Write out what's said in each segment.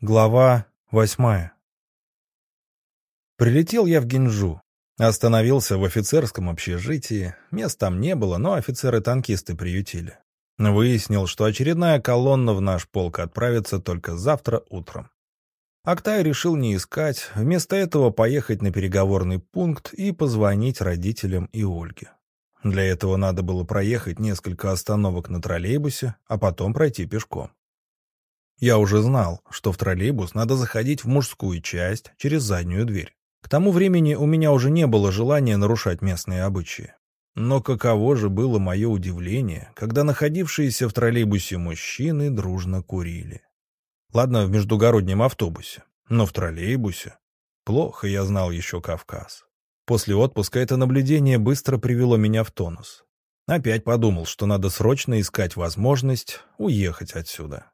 Глава восьмая Прилетел я в Гинжу. Остановился в офицерском общежитии. Мест там не было, но офицеры-танкисты приютили. Выяснил, что очередная колонна в наш полк отправится только завтра утром. Актай решил не искать, вместо этого поехать на переговорный пункт и позвонить родителям и Ольге. Для этого надо было проехать несколько остановок на троллейбусе, а потом пройти пешком. Я уже знал, что в троллейбус надо заходить в мужскую часть через заднюю дверь. К тому времени у меня уже не было желания нарушать местные обычаи. Но каково же было мое удивление, когда находившиеся в троллейбусе мужчины дружно курили. Ладно, в междугороднем автобусе, но в троллейбусе. Плохо я знал еще Кавказ. После отпуска это наблюдение быстро привело меня в тонус. Опять подумал, что надо срочно искать возможность уехать отсюда.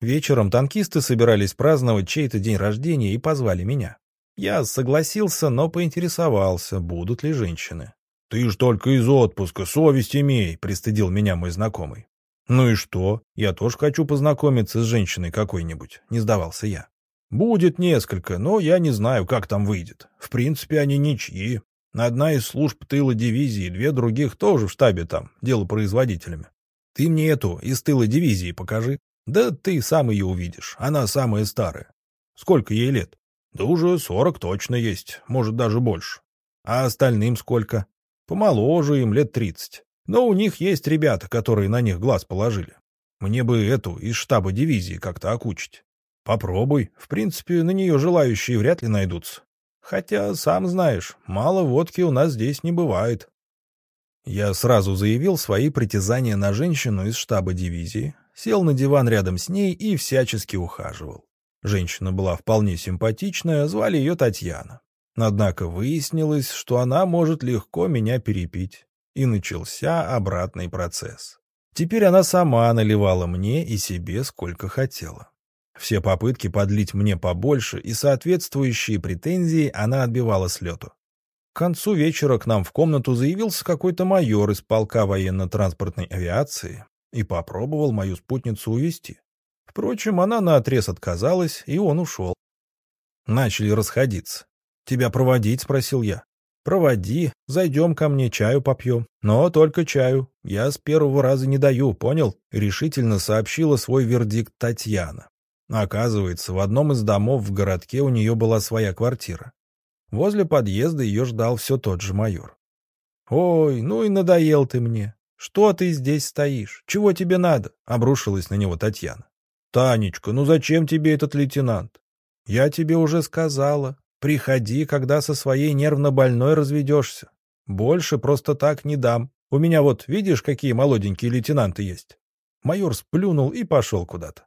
Вечером танкисты собирались праздновать чей-то день рождения и позвали меня. Я согласился, но поинтересовался, будут ли женщины. «Ты ж только из отпуска, совесть имей», — пристыдил меня мой знакомый. «Ну и что? Я тоже хочу познакомиться с женщиной какой-нибудь», — не сдавался я. «Будет несколько, но я не знаю, как там выйдет. В принципе, они ничьи. Одна из служб тыла дивизии, две других тоже в штабе там, делопроизводителями. Ты мне эту из тыла дивизии покажи». Да ты сам ее увидишь, она самая старая. Сколько ей лет? Да уже сорок точно есть, может даже больше. А остальным сколько? Помоложе им лет тридцать. Но у них есть ребята, которые на них глаз положили. Мне бы эту из штаба дивизии как-то окучить. Попробуй. В принципе, на нее желающие вряд ли найдутся. Хотя, сам знаешь, мало водки у нас здесь не бывает. Я сразу заявил свои притязания на женщину из штаба дивизии, сел на диван рядом с ней и всячески ухаживал. Женщина была вполне симпатичная, звали ее Татьяна. Однако выяснилось, что она может легко меня перепить. И начался обратный процесс. Теперь она сама наливала мне и себе сколько хотела. Все попытки подлить мне побольше и соответствующие претензии она отбивала с лету. К концу вечера к нам в комнату заявился какой-то майор из полка военно-транспортной авиации и попробовал мою спутницу увести. Впрочем, она наотрез отказалась, и он ушел. Начали расходиться. «Тебя проводить?» — спросил я. «Проводи, зайдем ко мне, чаю попьем. Но только чаю. Я с первого раза не даю, понял?» — решительно сообщила свой вердикт Татьяна. Оказывается, в одном из домов в городке у нее была своя квартира. Возле подъезда ее ждал все тот же майор. «Ой, ну и надоел ты мне. «Что ты здесь стоишь? Чего тебе надо?» — обрушилась на него Татьяна. «Танечка, ну зачем тебе этот лейтенант? Я тебе уже сказала. Приходи, когда со своей нервно больной разведешься. Больше просто так не дам. У меня вот, видишь, какие молоденькие лейтенанты есть?» Майор сплюнул и пошел куда-то.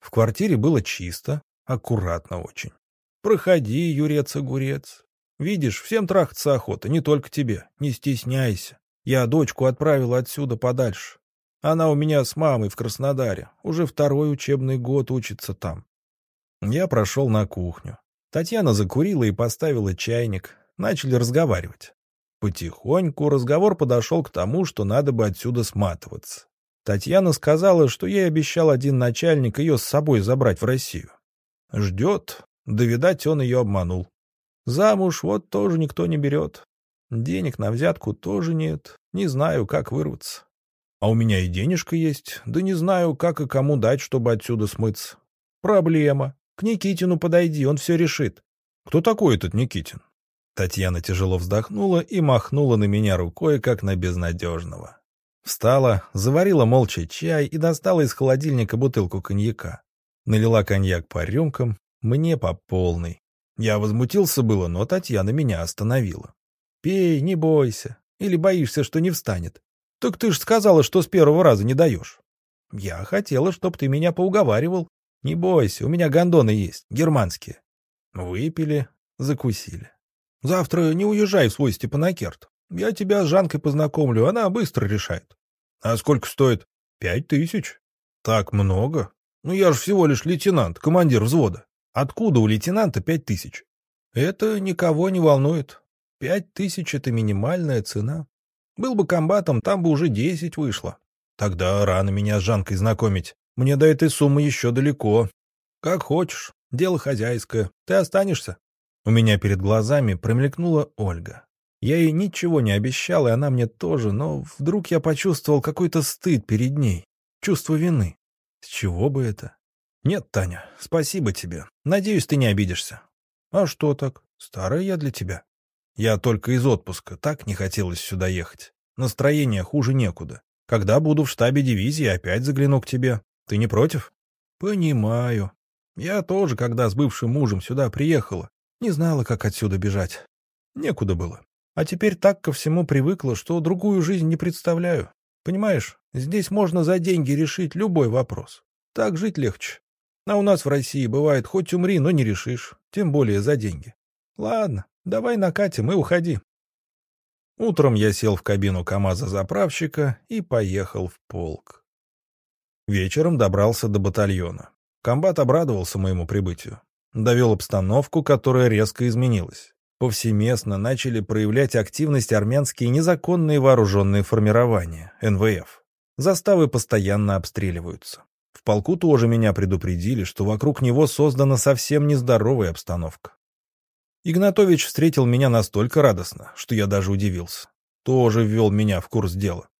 В квартире было чисто, аккуратно очень. «Проходи, юрец-огурец. Видишь, всем трахаться охота, не только тебе. Не стесняйся. Я дочку отправил отсюда подальше. Она у меня с мамой в Краснодаре. Уже второй учебный год учится там. Я прошел на кухню. Татьяна закурила и поставила чайник. Начали разговаривать. Потихоньку разговор подошел к тому, что надо бы отсюда сматываться. Татьяна сказала, что ей обещал один начальник ее с собой забрать в Россию. Ждет, да, видать, он ее обманул. Замуж вот тоже никто не берет. Денег на взятку тоже нет. Не знаю, как вырваться. А у меня и денежка есть, да не знаю, как и кому дать, чтобы отсюда смыться. Проблема. К Никитину подойди, он все решит. Кто такой этот Никитин? Татьяна тяжело вздохнула и махнула на меня рукой, как на безнадежного. Встала, заварила молча чай и достала из холодильника бутылку коньяка. Налила коньяк по рюмкам, мне по полной. Я возмутился было, но Татьяна меня остановила. Пей, не бойся. Или боишься, что не встанет? Так ты ж сказала, что с первого раза не даешь. Я хотела, чтоб ты меня поуговаривал. Не бойся, у меня гондоны есть, германские. Выпили, закусили. Завтра не уезжай в свой Степанакерт. Я тебя с Жанкой познакомлю, она быстро решает. А сколько стоит? Пять тысяч. Так много? Ну я же всего лишь лейтенант, командир взвода. Откуда у лейтенанта пять тысяч? Это никого не волнует. Пять тысяч — это минимальная цена. Был бы комбатом, там бы уже десять вышло. Тогда рано меня с Жанкой знакомить. Мне до этой суммы еще далеко. Как хочешь. Дело хозяйское. Ты останешься?» У меня перед глазами промелькнула Ольга. Я ей ничего не обещал, и она мне тоже, но вдруг я почувствовал какой-то стыд перед ней, чувство вины. С чего бы это? Нет, Таня, спасибо тебе. Надеюсь, ты не обидишься. А что так? Старая я для тебя. Я только из отпуска, так не хотелось сюда ехать. Настроение хуже некуда. Когда буду в штабе дивизии, опять загляну к тебе. Ты не против? Понимаю. Я тоже, когда с бывшим мужем сюда приехала, не знала, как отсюда бежать. Некуда было. А теперь так ко всему привыкла, что другую жизнь не представляю. Понимаешь, здесь можно за деньги решить любой вопрос. Так жить легче. А у нас в России бывает, хоть умри, но не решишь. Тем более за деньги. Ладно, давай накатим и уходи. Утром я сел в кабину КамАЗа-заправщика и поехал в полк. Вечером добрался до батальона. Комбат обрадовался моему прибытию. Довел обстановку, которая резко изменилась. Повсеместно начали проявлять активность армянские незаконные вооруженные формирования, НВФ. Заставы постоянно обстреливаются. В полку тоже меня предупредили, что вокруг него создана совсем нездоровая обстановка. Игнатович встретил меня настолько радостно, что я даже удивился. Тоже ввел меня в курс дела.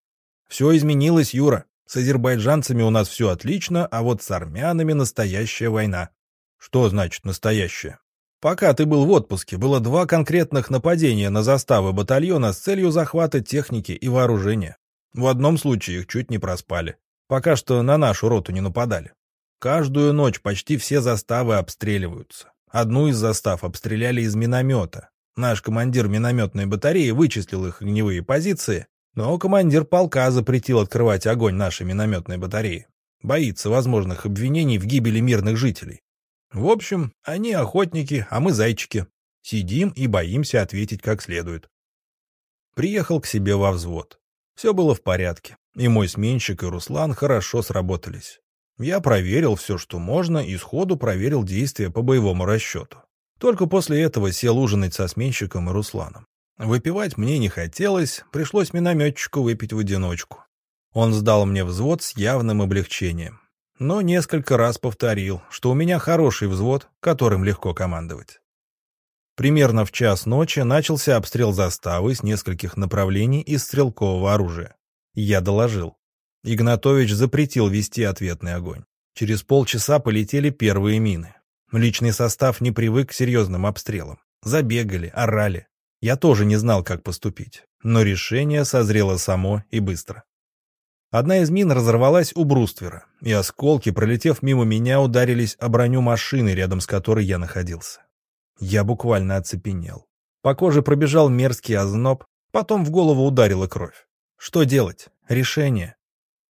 Все изменилось, Юра. С азербайджанцами у нас все отлично, а вот с армянами настоящая война. Что значит настоящая? Пока ты был в отпуске, было два конкретных нападения на заставы батальона с целью захвата техники и вооружения. В одном случае их чуть не проспали. Пока что на нашу роту не нападали. Каждую ночь почти все заставы обстреливаются. Одну из застав обстреляли из миномета. Наш командир минометной батареи вычислил их огневые позиции, но командир полка запретил открывать огонь нашей минометной батареи. Боится возможных обвинений в гибели мирных жителей. В общем, они охотники, а мы зайчики. Сидим и боимся ответить как следует. Приехал к себе во взвод. Все было в порядке, и мой сменщик и Руслан хорошо сработались. Я проверил все, что можно, и сходу проверил действия по боевому расчету. Только после этого сел ужинать со сменщиком и Русланом. Выпивать мне не хотелось, пришлось минометчику выпить в одиночку. Он сдал мне взвод с явным облегчением, но несколько раз повторил, что у меня хороший взвод, которым легко командовать. Примерно в час ночи начался обстрел заставы с нескольких направлений из стрелкового оружия. Я доложил. Игнатович запретил вести ответный огонь. Через полчаса полетели первые мины. Личный состав не привык к серьезным обстрелам. Забегали, орали. Я тоже не знал, как поступить. Но решение созрело само и быстро. Одна из мин разорвалась у бруствера, и осколки, пролетев мимо меня, ударились о броню машины, рядом с которой я находился. Я буквально оцепенел. По коже пробежал мерзкий озноб, потом в голову ударила кровь. Что делать? Решение.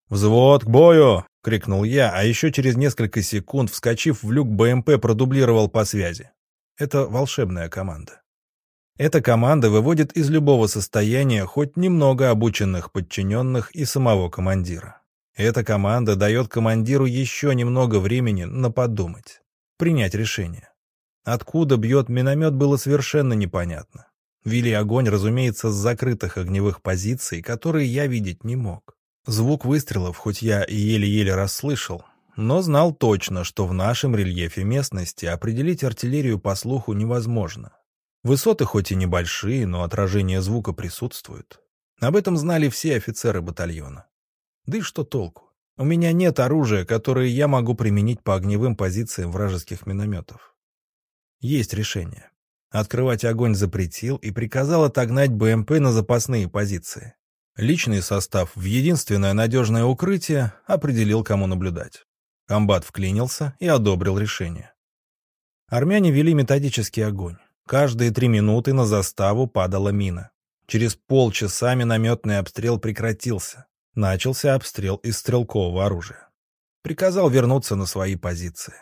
«Взвод к бою!» — крикнул я, а еще через несколько секунд, вскочив в люк БМП, продублировал по связи. Это волшебная команда. Эта команда выводит из любого состояния хоть немного обученных подчиненных и самого командира. Эта команда дает командиру еще немного времени на подумать, принять решение. Откуда бьет миномет, было совершенно непонятно. Вели огонь, разумеется, с закрытых огневых позиций, которые я видеть не мог. Звук выстрелов, хоть я и еле-еле расслышал, но знал точно, что в нашем рельефе местности определить артиллерию по слуху невозможно. Высоты хоть и небольшие, но отражение звука присутствует. Об этом знали все офицеры батальона. Да и что толку? У меня нет оружия, которое я могу применить по огневым позициям вражеских минометов. Есть решение. Открывать огонь запретил и приказал отогнать БМП на запасные позиции. Личный состав в единственное надежное укрытие определил, кому наблюдать. Комбат вклинился и одобрил решение. Армяне вели методический огонь. Каждые три минуты на заставу падала мина. Через полчаса минометный обстрел прекратился. Начался обстрел из стрелкового оружия. Приказал вернуться на свои позиции.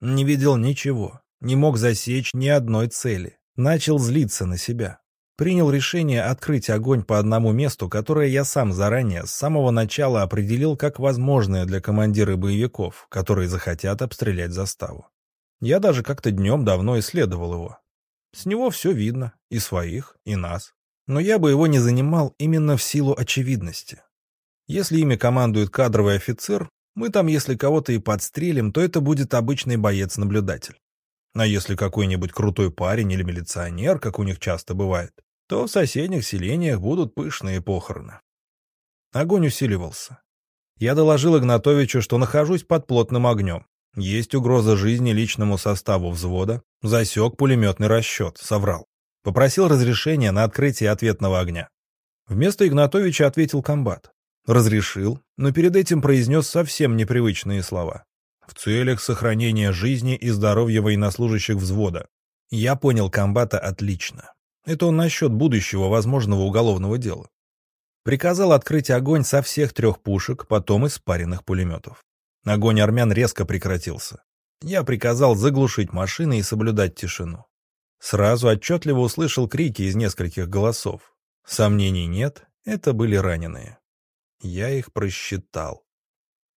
Не видел ничего, не мог засечь ни одной цели. Начал злиться на себя принял решение открыть огонь по одному месту, которое я сам заранее, с самого начала определил как возможное для командира боевиков, которые захотят обстрелять заставу. Я даже как-то днем давно исследовал его. С него все видно, и своих, и нас. Но я бы его не занимал именно в силу очевидности. Если ими командует кадровый офицер, Мы там, если кого-то и подстрелим, то это будет обычный боец-наблюдатель. А если какой-нибудь крутой парень или милиционер, как у них часто бывает, то в соседних селениях будут пышные похороны. Огонь усиливался. Я доложил Игнатовичу, что нахожусь под плотным огнем. Есть угроза жизни личному составу взвода. Засек пулеметный расчет, соврал. Попросил разрешения на открытие ответного огня. Вместо Игнатовича ответил комбат. Разрешил, но перед этим произнес совсем непривычные слова в целях сохранения жизни и здоровья военнослужащих взвода. Я понял комбата отлично. Это он насчет будущего возможного уголовного дела. Приказал открыть огонь со всех трех пушек, потом из спаренных пулеметов. Огонь армян резко прекратился. Я приказал заглушить машины и соблюдать тишину. Сразу отчетливо услышал крики из нескольких голосов. Сомнений нет, это были раненые. Я их просчитал.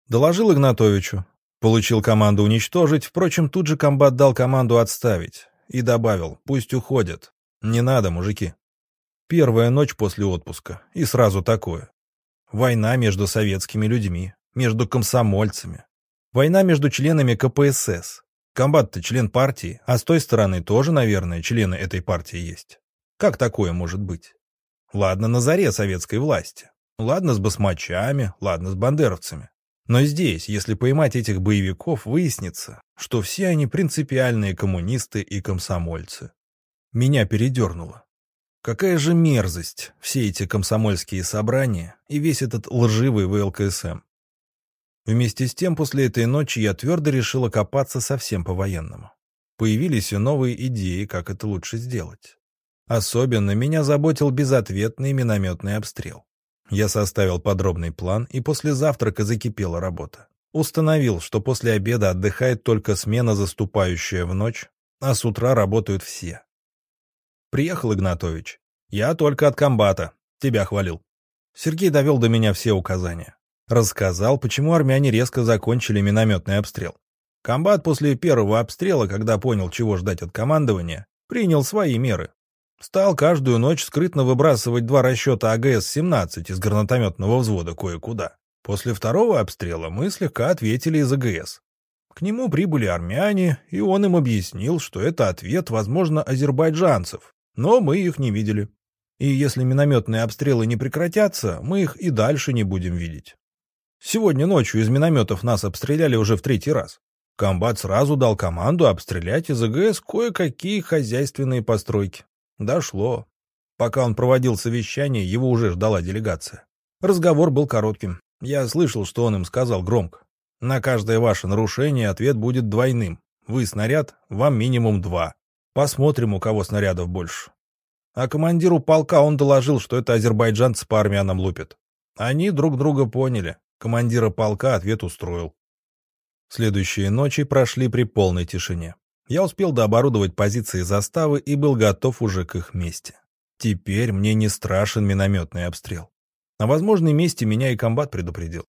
Доложил Игнатовичу. Получил команду уничтожить, впрочем, тут же комбат дал команду отставить. И добавил, пусть уходят. Не надо, мужики. Первая ночь после отпуска, и сразу такое. Война между советскими людьми, между комсомольцами. Война между членами КПСС. Комбат-то член партии, а с той стороны тоже, наверное, члены этой партии есть. Как такое может быть? Ладно, на заре советской власти. Ладно с басмачами, ладно с бандеровцами. Но здесь, если поймать этих боевиков, выяснится, что все они принципиальные коммунисты и комсомольцы. Меня передернуло. Какая же мерзость, все эти комсомольские собрания и весь этот лживый ВЛКСМ. Вместе с тем, после этой ночи я твердо решил окопаться совсем по-военному. Появились и новые идеи, как это лучше сделать. Особенно меня заботил безответный минометный обстрел. Я составил подробный план, и после завтрака закипела работа. Установил, что после обеда отдыхает только смена, заступающая в ночь, а с утра работают все. Приехал Игнатович. Я только от комбата. Тебя хвалил. Сергей довел до меня все указания. Рассказал, почему армяне резко закончили минометный обстрел. Комбат после первого обстрела, когда понял, чего ждать от командования, принял свои меры. Стал каждую ночь скрытно выбрасывать два расчета АГС-17 из гранатометного взвода кое-куда. После второго обстрела мы слегка ответили из АГС. К нему прибыли армяне, и он им объяснил, что это ответ, возможно, азербайджанцев, но мы их не видели. И если минометные обстрелы не прекратятся, мы их и дальше не будем видеть. Сегодня ночью из минометов нас обстреляли уже в третий раз. Комбат сразу дал команду обстрелять из АГС кое-какие хозяйственные постройки. Дошло. Пока он проводил совещание, его уже ждала делегация. Разговор был коротким. Я слышал, что он им сказал громко. На каждое ваше нарушение ответ будет двойным. Вы снаряд, вам минимум два. Посмотрим, у кого снарядов больше. А командиру полка он доложил, что это азербайджанцы по армянам лупят. Они друг друга поняли. Командира полка ответ устроил. Следующие ночи прошли при полной тишине. Я успел дооборудовать позиции заставы и был готов уже к их месте. Теперь мне не страшен минометный обстрел. О возможной месте меня и комбат предупредил.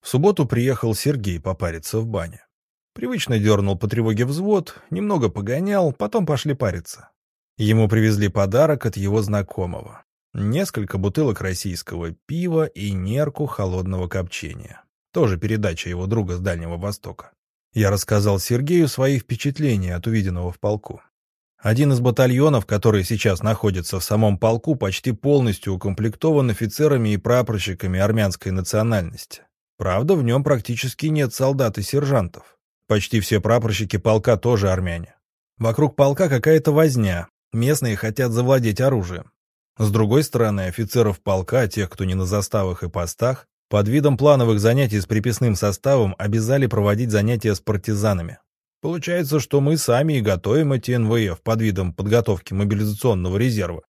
В субботу приехал Сергей попариться в бане. Привычно дернул по тревоге взвод, немного погонял, потом пошли париться. Ему привезли подарок от его знакомого. Несколько бутылок российского пива и нерку холодного копчения. Тоже передача его друга с Дальнего Востока. Я рассказал Сергею свои впечатления от увиденного в полку. Один из батальонов, который сейчас находится в самом полку, почти полностью укомплектован офицерами и прапорщиками армянской национальности. Правда, в нем практически нет солдат и сержантов. Почти все прапорщики полка тоже армяне. Вокруг полка какая-то возня, местные хотят завладеть оружием. С другой стороны, офицеров полка, тех, кто не на заставах и постах, под видом плановых занятий с приписным составом обязали проводить занятия с партизанами. Получается, что мы сами и готовим эти НВФ под видом подготовки мобилизационного резерва.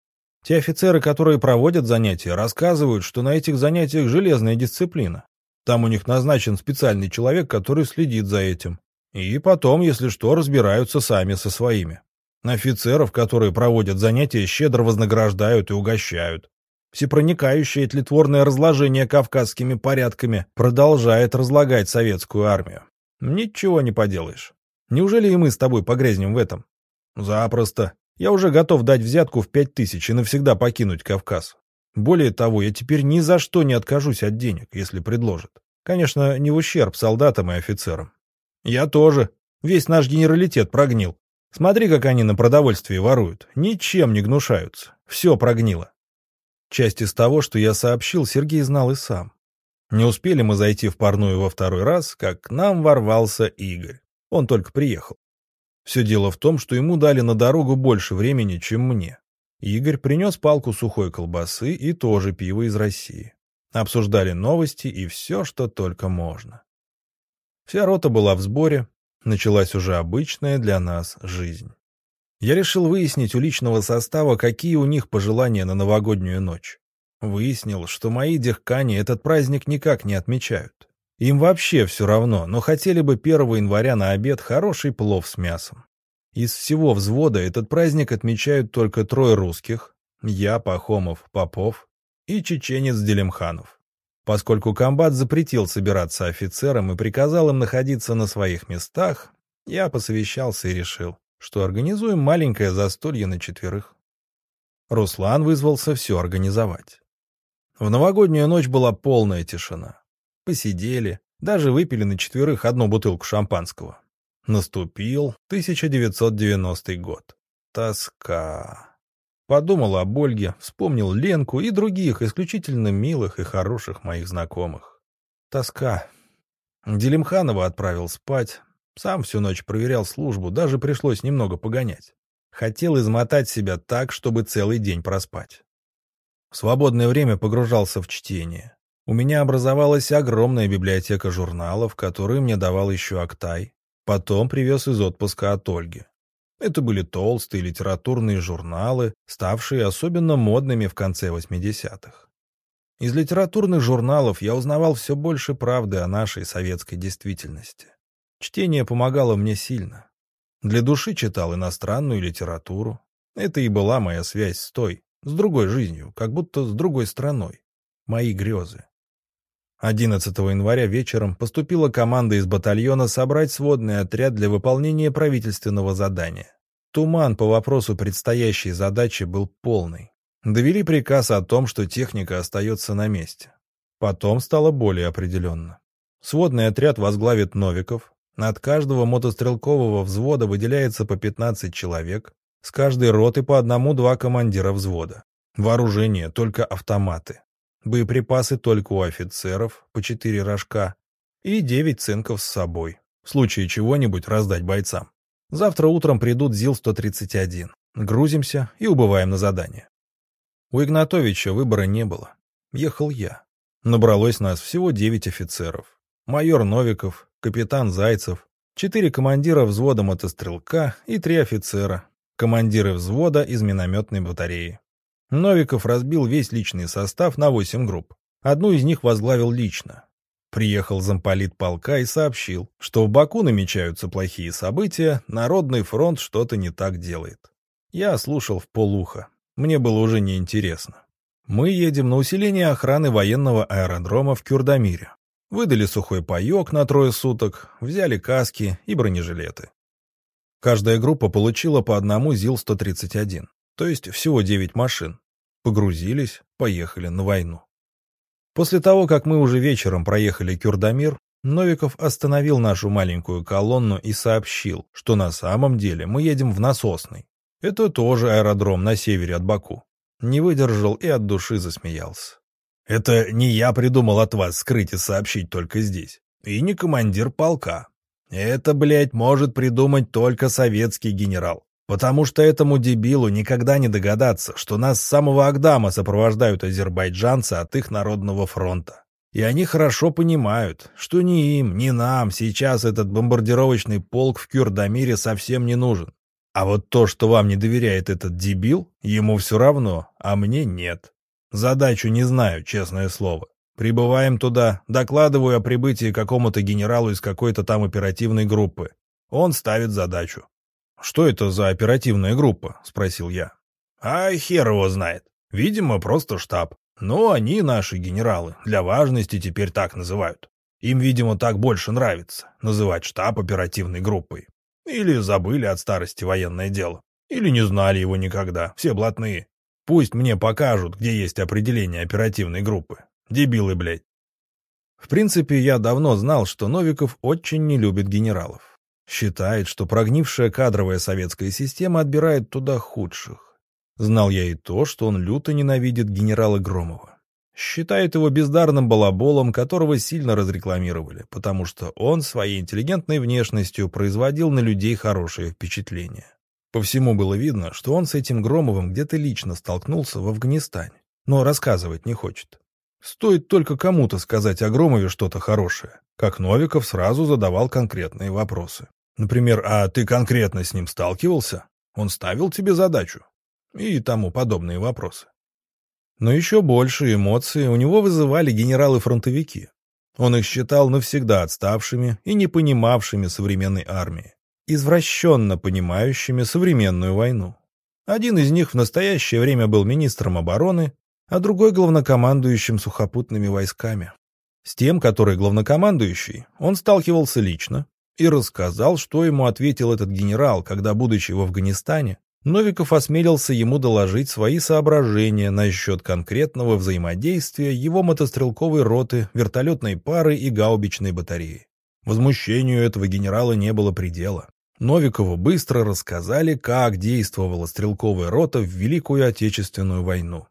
Те офицеры, которые проводят занятия, рассказывают, что на этих занятиях железная дисциплина. Там у них назначен специальный человек, который следит за этим. И потом, если что, разбираются сами со своими. Офицеров, которые проводят занятия, щедро вознаграждают и угощают. Всепроникающее тлетворное разложение кавказскими порядками продолжает разлагать советскую армию. Ничего не поделаешь. Неужели и мы с тобой погрязнем в этом? Запросто. Я уже готов дать взятку в пять тысяч и навсегда покинуть Кавказ. Более того, я теперь ни за что не откажусь от денег, если предложат. Конечно, не в ущерб солдатам и офицерам. Я тоже. Весь наш генералитет прогнил. Смотри, как они на продовольствии воруют. Ничем не гнушаются. Все прогнило. Часть из того, что я сообщил, Сергей знал и сам. Не успели мы зайти в парную во второй раз, как к нам ворвался Игорь. Он только приехал. Все дело в том, что ему дали на дорогу больше времени, чем мне. Игорь принес палку сухой колбасы и тоже пиво из России. Обсуждали новости и все, что только можно. Вся рота была в сборе, началась уже обычная для нас жизнь. Я решил выяснить у личного состава, какие у них пожелания на новогоднюю ночь. Выяснил, что мои дехкани этот праздник никак не отмечают. Им вообще все равно, но хотели бы 1 января на обед хороший плов с мясом. Из всего взвода этот праздник отмечают только трое русских, я, Пахомов, Попов и чеченец Делимханов. Поскольку комбат запретил собираться офицерам и приказал им находиться на своих местах, я посовещался и решил, что организуем маленькое застолье на четверых. Руслан вызвался все организовать. В новогоднюю ночь была полная тишина. Посидели, даже выпили на четверых одну бутылку шампанского. Наступил 1990 год. Тоска. Подумал об Ольге, вспомнил Ленку и других исключительно милых и хороших моих знакомых. Тоска. Делимханова отправил спать, сам всю ночь проверял службу, даже пришлось немного погонять. Хотел измотать себя так, чтобы целый день проспать. В свободное время погружался в чтение. У меня образовалась огромная библиотека журналов, которые мне давал еще Актай. Потом привез из отпуска от Ольги. Это были толстые литературные журналы, ставшие особенно модными в конце 80-х. Из литературных журналов я узнавал все больше правды о нашей советской действительности. Чтение помогало мне сильно. Для души читал иностранную литературу. Это и была моя связь с той, с другой жизнью, как будто с другой страной. Мои грезы. 11 января вечером поступила команда из батальона собрать сводный отряд для выполнения правительственного задания. Туман по вопросу предстоящей задачи был полный. Довели приказ о том, что техника остается на месте. Потом стало более определенно. Сводный отряд возглавит Новиков, от каждого мотострелкового взвода выделяется по 15 человек, с каждой роты по одному-два командира взвода. Вооружение — только автоматы. Боеприпасы только у офицеров, по 4 рожка, и 9 цинков с собой, в случае чего-нибудь раздать бойцам. Завтра утром придут ЗИЛ-131. Грузимся и убываем на задание. У Игнатовича выбора не было. Ехал я. Набралось нас всего 9 офицеров. Майор Новиков, капитан Зайцев, четыре командира взвода мотострелка и три офицера, командиры взвода из минометной батареи. Новиков разбил весь личный состав на восемь групп. Одну из них возглавил лично. Приехал замполит полка и сообщил, что в Баку намечаются плохие события, Народный фронт что-то не так делает. Я слушал в полуха. Мне было уже неинтересно. Мы едем на усиление охраны военного аэродрома в Кюрдамире. Выдали сухой паек на трое суток, взяли каски и бронежилеты. Каждая группа получила по одному ЗИЛ-131, то есть всего 9 машин. Погрузились, поехали на войну. После того, как мы уже вечером проехали Кюрдамир, Новиков остановил нашу маленькую колонну и сообщил, что на самом деле мы едем в Насосный. Это тоже аэродром на севере от Баку. Не выдержал и от души засмеялся. Это не я придумал от вас скрыть и сообщить только здесь. И не командир полка. Это, блядь, может придумать только советский генерал. Потому что этому дебилу никогда не догадаться, что нас с самого Агдама сопровождают азербайджанцы от их народного фронта. И они хорошо понимают, что ни им, ни нам сейчас этот бомбардировочный полк в Кюрдамире совсем не нужен. А вот то, что вам не доверяет этот дебил, ему все равно, а мне нет. Задачу не знаю, честное слово. Прибываем туда, докладываю о прибытии какому-то генералу из какой-то там оперативной группы. Он ставит задачу. «Что это за оперативная группа?» — спросил я. «А хер его знает. Видимо, просто штаб. Но они наши генералы, для важности теперь так называют. Им, видимо, так больше нравится, называть штаб оперативной группой. Или забыли от старости военное дело. Или не знали его никогда, все блатные. Пусть мне покажут, где есть определение оперативной группы. Дебилы, блядь. В принципе, я давно знал, что Новиков очень не любит генералов. Считает, что прогнившая кадровая советская система отбирает туда худших. Знал я и то, что он люто ненавидит генерала Громова. Считает его бездарным балаболом, которого сильно разрекламировали, потому что он своей интеллигентной внешностью производил на людей хорошее впечатление. По всему было видно, что он с этим Громовым где-то лично столкнулся в Афганистане, но рассказывать не хочет. Стоит только кому-то сказать о Громове что-то хорошее, как Новиков сразу задавал конкретные вопросы. Например, «А ты конкретно с ним сталкивался? Он ставил тебе задачу?» И тому подобные вопросы. Но еще больше эмоций у него вызывали генералы-фронтовики. Он их считал навсегда отставшими и не понимавшими современной армии, извращенно понимающими современную войну. Один из них в настоящее время был министром обороны, а другой — главнокомандующим сухопутными войсками. С тем, который главнокомандующий, он сталкивался лично и рассказал, что ему ответил этот генерал, когда, будучи в Афганистане, Новиков осмелился ему доложить свои соображения насчет конкретного взаимодействия его мотострелковой роты, вертолетной пары и гаубичной батареи. Возмущению этого генерала не было предела. Новикову быстро рассказали, как действовала стрелковая рота в Великую Отечественную войну.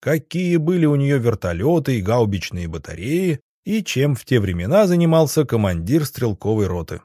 Какие были у нее вертолеты и гаубичные батареи, и чем в те времена занимался командир стрелковой роты.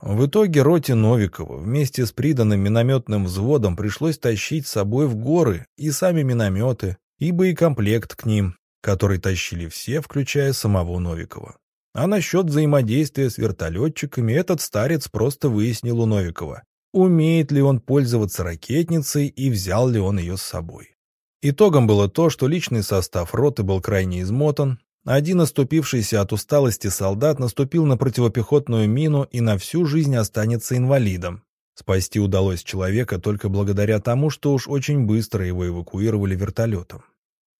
В итоге роте Новикова вместе с приданным минометным взводом пришлось тащить с собой в горы и сами минометы, и боекомплект к ним, который тащили все, включая самого Новикова. А насчет взаимодействия с вертолетчиками этот старец просто выяснил у Новикова, умеет ли он пользоваться ракетницей и взял ли он ее с собой. Итогом было то, что личный состав роты был крайне измотан, один оступившийся от усталости солдат наступил на противопехотную мину и на всю жизнь останется инвалидом. Спасти удалось человека только благодаря тому, что уж очень быстро его эвакуировали вертолетом.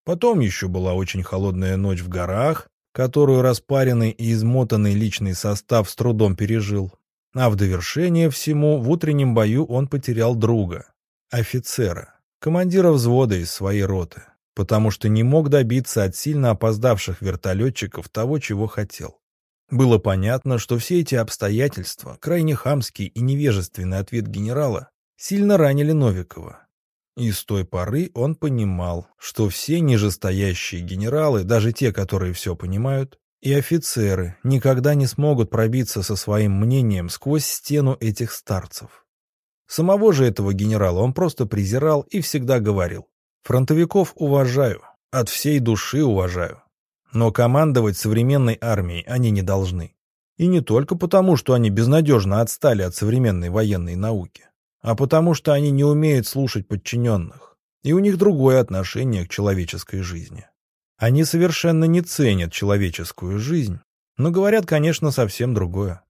Потом еще была очень холодная ночь в горах, которую распаренный и измотанный личный состав с трудом пережил. А в довершение всему в утреннем бою он потерял друга, офицера, командира взвода из своей роты потому что не мог добиться от сильно опоздавших вертолетчиков того, чего хотел. Было понятно, что все эти обстоятельства, крайне хамский и невежественный ответ генерала, сильно ранили Новикова. И с той поры он понимал, что все нижестоящие генералы, даже те, которые все понимают, и офицеры никогда не смогут пробиться со своим мнением сквозь стену этих старцев. Самого же этого генерала он просто презирал и всегда говорил Фронтовиков уважаю, от всей души уважаю. Но командовать современной армией они не должны. И не только потому, что они безнадежно отстали от современной военной науки, а потому что они не умеют слушать подчиненных, и у них другое отношение к человеческой жизни. Они совершенно не ценят человеческую жизнь, но говорят, конечно, совсем другое.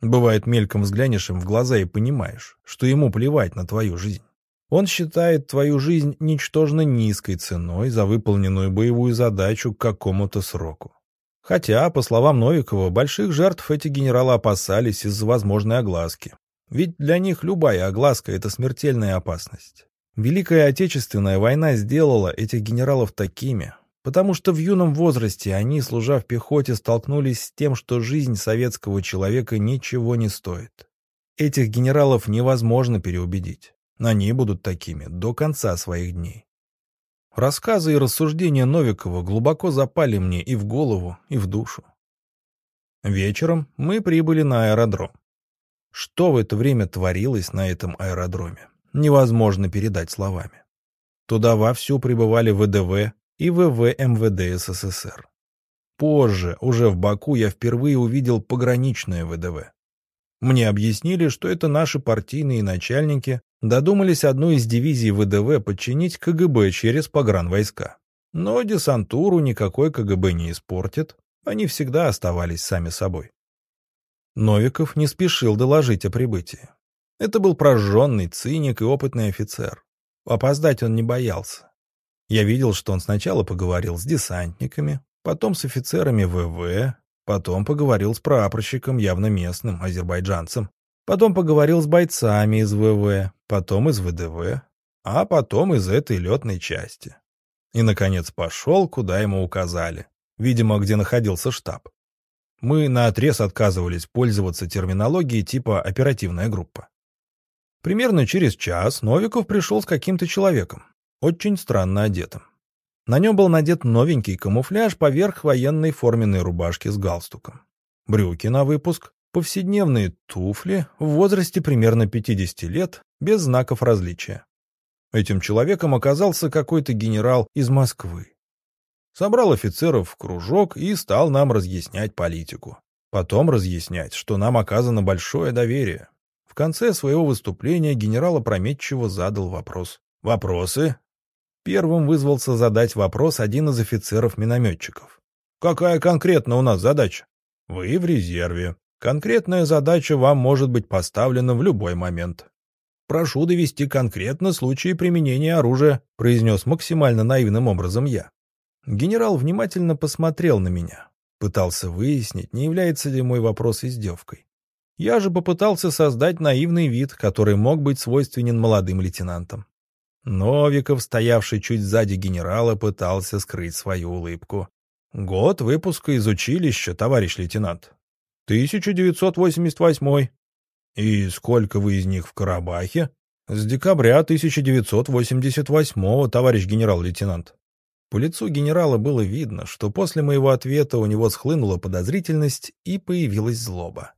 Бывает, мельком взглянешь им в глаза и понимаешь, что ему плевать на твою жизнь. Он считает твою жизнь ничтожно низкой ценой за выполненную боевую задачу к какому-то сроку. Хотя, по словам Новикова, больших жертв эти генералы опасались из-за возможной огласки. Ведь для них любая огласка — это смертельная опасность. Великая Отечественная война сделала этих генералов такими, потому что в юном возрасте они, служа в пехоте, столкнулись с тем, что жизнь советского человека ничего не стоит. Этих генералов невозможно переубедить. Они будут такими до конца своих дней. Рассказы и рассуждения Новикова глубоко запали мне и в голову, и в душу. Вечером мы прибыли на аэродром. Что в это время творилось на этом аэродроме, невозможно передать словами. Туда вовсю прибывали ВДВ и ВВ МВД СССР. Позже, уже в Баку, я впервые увидел пограничное ВДВ. Мне объяснили, что это наши партийные начальники додумались одну из дивизий ВДВ подчинить КГБ через погранвойска. Но десантуру никакой КГБ не испортит, они всегда оставались сами собой. Новиков не спешил доложить о прибытии. Это был прожженный циник и опытный офицер. Опоздать он не боялся. Я видел, что он сначала поговорил с десантниками, потом с офицерами ВВ, потом поговорил с прапорщиком, явно местным, азербайджанцем, потом поговорил с бойцами из ВВ, потом из ВДВ, а потом из этой летной части. И, наконец, пошел, куда ему указали. Видимо, где находился штаб. Мы наотрез отказывались пользоваться терминологией типа «оперативная группа». Примерно через час Новиков пришел с каким-то человеком, очень странно одетым. На нем был надет новенький камуфляж поверх военной форменной рубашки с галстуком. Брюки на выпуск, повседневные туфли в возрасте примерно 50 лет, без знаков различия. Этим человеком оказался какой-то генерал из Москвы. Собрал офицеров в кружок и стал нам разъяснять политику. Потом разъяснять, что нам оказано большое доверие. В конце своего выступления генерал опрометчиво задал вопрос. «Вопросы?» Первым вызвался задать вопрос один из офицеров-минометчиков. «Какая конкретно у нас задача?» «Вы в резерве. Конкретная задача вам может быть поставлена в любой момент. «Прошу довести конкретно случаи применения оружия», произнес максимально наивным образом я. Генерал внимательно посмотрел на меня. Пытался выяснить, не является ли мой вопрос издевкой. Я же попытался создать наивный вид, который мог быть свойственен молодым лейтенантам. Новиков, стоявший чуть сзади генерала, пытался скрыть свою улыбку. «Год выпуска из училища, товарищ лейтенант». «1988. «И сколько вы из них в Карабахе?» «С декабря 1988-го, товарищ генерал-лейтенант». По лицу генерала было видно, что после моего ответа у него схлынула подозрительность и появилась злоба.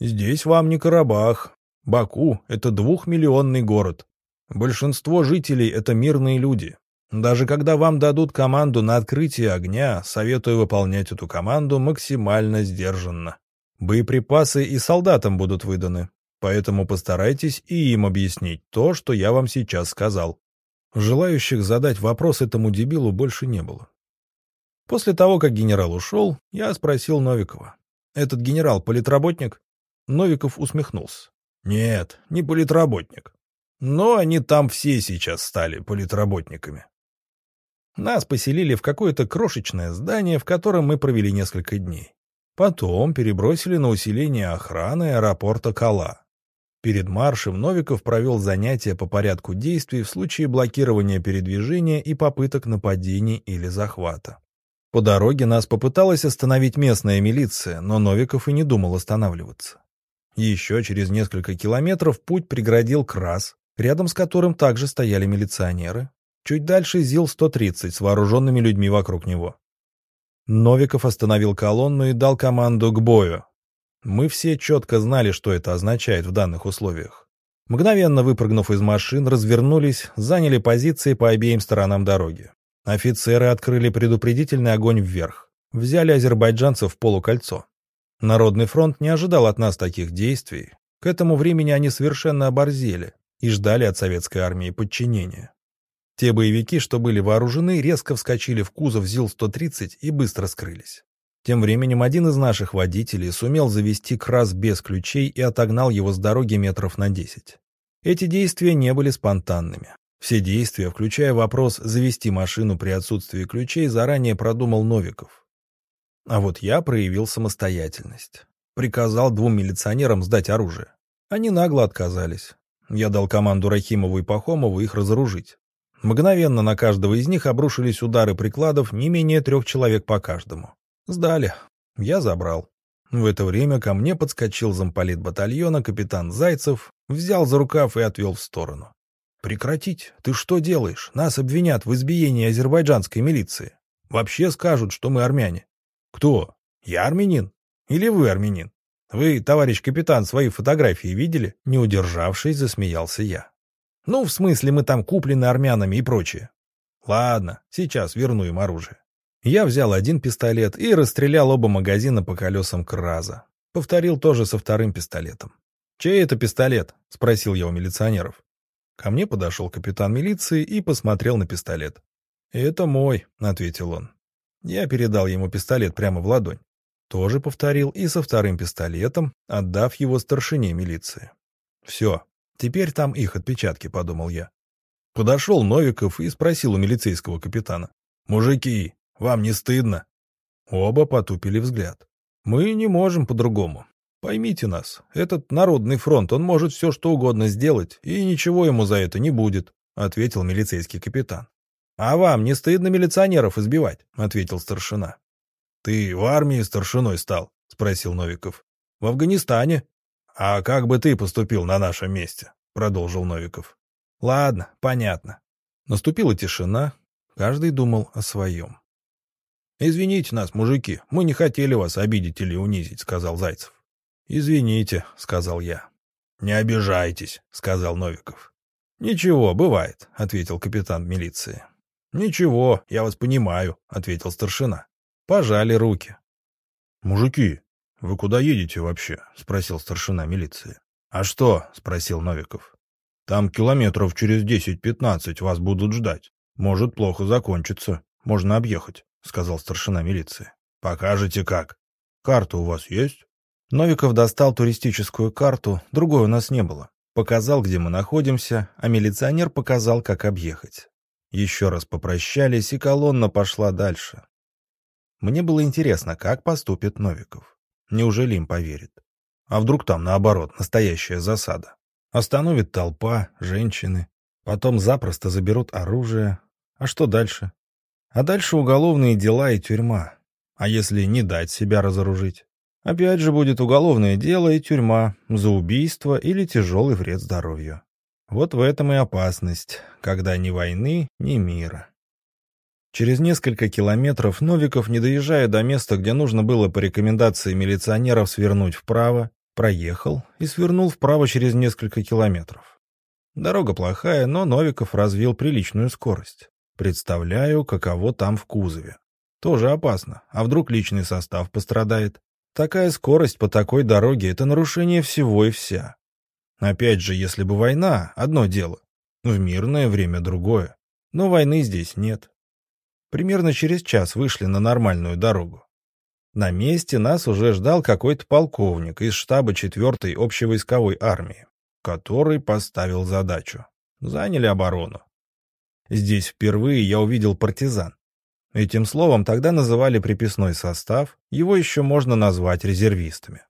«Здесь вам не Карабах. Баку — это двухмиллионный город. Большинство жителей — это мирные люди. Даже когда вам дадут команду на открытие огня, советую выполнять эту команду максимально сдержанно. Боеприпасы и солдатам будут выданы. Поэтому постарайтесь и им объяснить то, что я вам сейчас сказал. Желающих задать вопрос этому дебилу больше не было. После того, как генерал ушел, я спросил Новикова. «Этот генерал политработник?» Новиков усмехнулся. «Нет, не политработник. Но они там все сейчас стали политработниками». Нас поселили в какое-то крошечное здание, в котором мы провели несколько дней. Потом перебросили на усиление охраны аэропорта Кала. Перед маршем Новиков провел занятия по порядку действий в случае блокирования передвижения и попыток нападений или захвата. По дороге нас попыталась остановить местная милиция, но Новиков и не думал останавливаться. Еще через несколько километров путь преградил КРАС, рядом с которым также стояли милиционеры. Чуть дальше ЗИЛ-130 с вооруженными людьми вокруг него. Новиков остановил колонну и дал команду к бою, мы все четко знали, что это означает в данных условиях. Мгновенно выпрыгнув из машин, развернулись, заняли позиции по обеим сторонам дороги. Офицеры открыли предупредительный огонь вверх. Взяли азербайджанцев в полукольцо. Народный фронт не ожидал от нас таких действий. К этому времени они совершенно оборзели и ждали от советской армии подчинения. Те боевики, что были вооружены, резко вскочили в кузов ЗИЛ-130 и быстро скрылись. Тем временем один из наших водителей сумел завести крас без ключей и отогнал его с дороги метров на десять. Эти действия не были спонтанными. Все действия, включая вопрос завести машину при отсутствии ключей, заранее продумал Новиков. А вот я проявил самостоятельность. Приказал двум милиционерам сдать оружие. Они нагло отказались. Я дал команду Рахимову и Пахомову их разоружить. Мгновенно на каждого из них обрушились удары прикладов не менее трех человек по каждому. Сдали. Я забрал. В это время ко мне подскочил замполит батальона капитан Зайцев, взял за рукав и отвел в сторону. «Прекратить! Ты что делаешь? Нас обвинят в избиении азербайджанской милиции. Вообще скажут, что мы армяне». «Кто? Я армянин? Или вы армянин? Вы, товарищ капитан, свои фотографии видели?» Не удержавшись, засмеялся я. «Ну, в смысле, мы там куплены армянами и прочее». «Ладно, сейчас верну им оружие». Я взял один пистолет и расстрелял оба магазина по колесам Краза. Повторил тоже со вторым пистолетом. «Чей это пистолет?» — спросил я у милиционеров. Ко мне подошел капитан милиции и посмотрел на пистолет. «Это мой», — ответил он. Я передал ему пистолет прямо в ладонь. Тоже повторил и со вторым пистолетом, отдав его старшине милиции. «Все, теперь там их отпечатки», — подумал я. Подошел Новиков и спросил у милицейского капитана. «Мужики, вам не стыдно?» Оба потупили взгляд. «Мы не можем по-другому. Поймите нас, этот народный фронт, он может все что угодно сделать, и ничего ему за это не будет», — ответил милицейский капитан. «А вам не стыдно милиционеров избивать?» — ответил старшина. «Ты в армии старшиной стал?» спросил Новиков. «В Афганистане». «А как бы ты поступил на нашем месте?» — продолжил Новиков. «Ладно, понятно». Наступила тишина, каждый думал о своем. «Извините нас, мужики, мы не хотели вас обидеть или унизить», — сказал Зайцев. «Извините», — сказал я. «Не обижайтесь», — сказал Новиков. «Ничего, бывает», — ответил капитан милиции. «Ничего, я вас понимаю», — ответил старшина. Пожали руки. «Мужики, вы куда едете вообще?» — спросил старшина милиции. «А что?» — спросил Новиков. «Там километров через десять-пятнадцать вас будут ждать. Может, плохо закончится. Можно объехать», — сказал старшина милиции. «Покажете как?» «Карта у вас есть?» Новиков достал туристическую карту, другой у нас не было. Показал, где мы находимся, а милиционер показал, как объехать. Еще раз попрощались, и колонна пошла дальше. Мне было интересно, как поступит Новиков. Неужели им поверит? А вдруг там, наоборот, настоящая засада? Остановит толпа, женщины. Потом запросто заберут оружие. А что дальше? А дальше уголовные дела и тюрьма. А если не дать себя разоружить? Опять же будет уголовное дело и тюрьма за убийство или тяжелый вред здоровью. Вот в этом и опасность, когда ни войны, ни мира. Через несколько километров Новиков, не доезжая до места, где нужно было по рекомендации милиционеров свернуть вправо, проехал и свернул вправо через несколько километров. Дорога плохая, но Новиков развил приличную скорость. Представляю, каково там в кузове. Тоже опасно. А вдруг личный состав пострадает? Такая скорость по такой дороге — это нарушение всего и вся. Опять же, если бы война — одно дело. В мирное время другое. Но войны здесь нет. Примерно через час вышли на нормальную дорогу. На месте нас уже ждал какой-то полковник из штаба 4-й общевойсковой армии, который поставил задачу. Заняли оборону. Здесь впервые я увидел партизан. Этим словом тогда называли приписной состав, его еще можно назвать резервистами.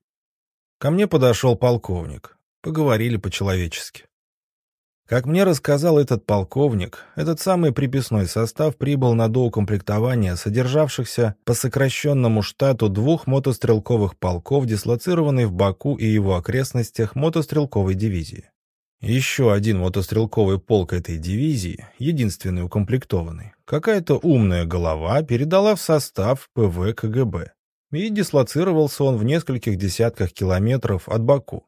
Ко мне подошел полковник. Поговорили по-человечески. Как мне рассказал этот полковник, этот самый приписной состав прибыл на доукомплектование содержавшихся по сокращенному штату двух мотострелковых полков, дислоцированных в Баку и его окрестностях мотострелковой дивизии. Еще один мотострелковый полк этой дивизии, единственный укомплектованный, какая-то умная голова передала в состав ПВ КГБ. И дислоцировался он в нескольких десятках километров от Баку.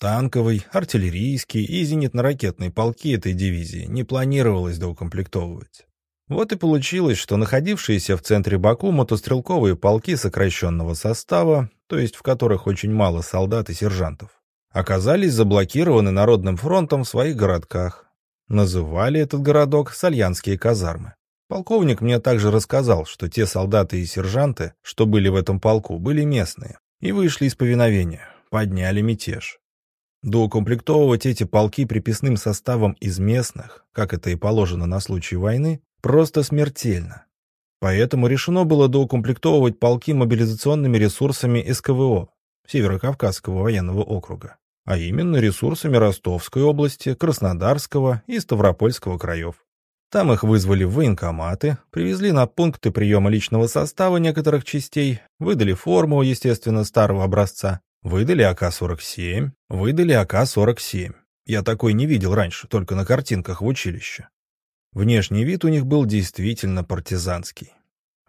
Танковый, артиллерийский и зенитно-ракетные полки этой дивизии не планировалось доукомплектовывать. Вот и получилось, что находившиеся в центре Баку мотострелковые полки сокращенного состава, то есть в которых очень мало солдат и сержантов, оказались заблокированы Народным фронтом в своих городках. Называли этот городок Сальянские казармы. Полковник мне также рассказал, что те солдаты и сержанты, что были в этом полку, были местные, и вышли из повиновения, подняли мятеж. Доукомплектовывать эти полки приписным составом из местных, как это и положено на случай войны, просто смертельно. Поэтому решено было доукомплектовывать полки мобилизационными ресурсами СКВО, Северокавказского военного округа, а именно ресурсами Ростовской области, Краснодарского и Ставропольского краев. Там их вызвали в военкоматы, привезли на пункты приема личного состава некоторых частей, выдали форму, естественно, старого образца, выдали АК-47, выдали АК-47. Я такой не видел раньше, только на картинках в училище. Внешний вид у них был действительно партизанский.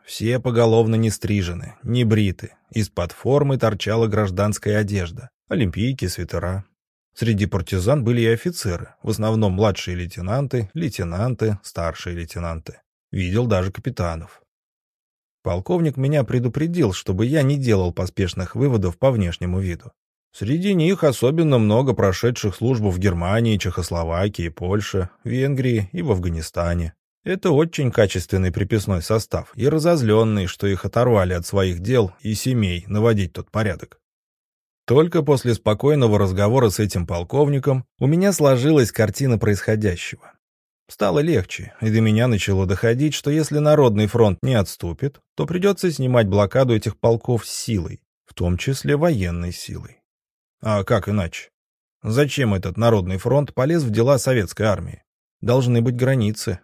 Все поголовно не стрижены, не бриты. Из-под формы торчала гражданская одежда, олимпийки, свитера. Среди партизан были и офицеры, в основном младшие лейтенанты, лейтенанты, старшие лейтенанты. Видел даже капитанов. Полковник меня предупредил, чтобы я не делал поспешных выводов по внешнему виду. Среди них особенно много прошедших службу в Германии, Чехословакии, Польше, Венгрии и в Афганистане. Это очень качественный приписной состав и разозленный, что их оторвали от своих дел и семей наводить тот порядок. Только после спокойного разговора с этим полковником у меня сложилась картина происходящего. Стало легче, и до меня начало доходить, что если Народный фронт не отступит, то придется снимать блокаду этих полков силой, в том числе военной силой. А как иначе? Зачем этот Народный фронт полез в дела советской армии? Должны быть границы,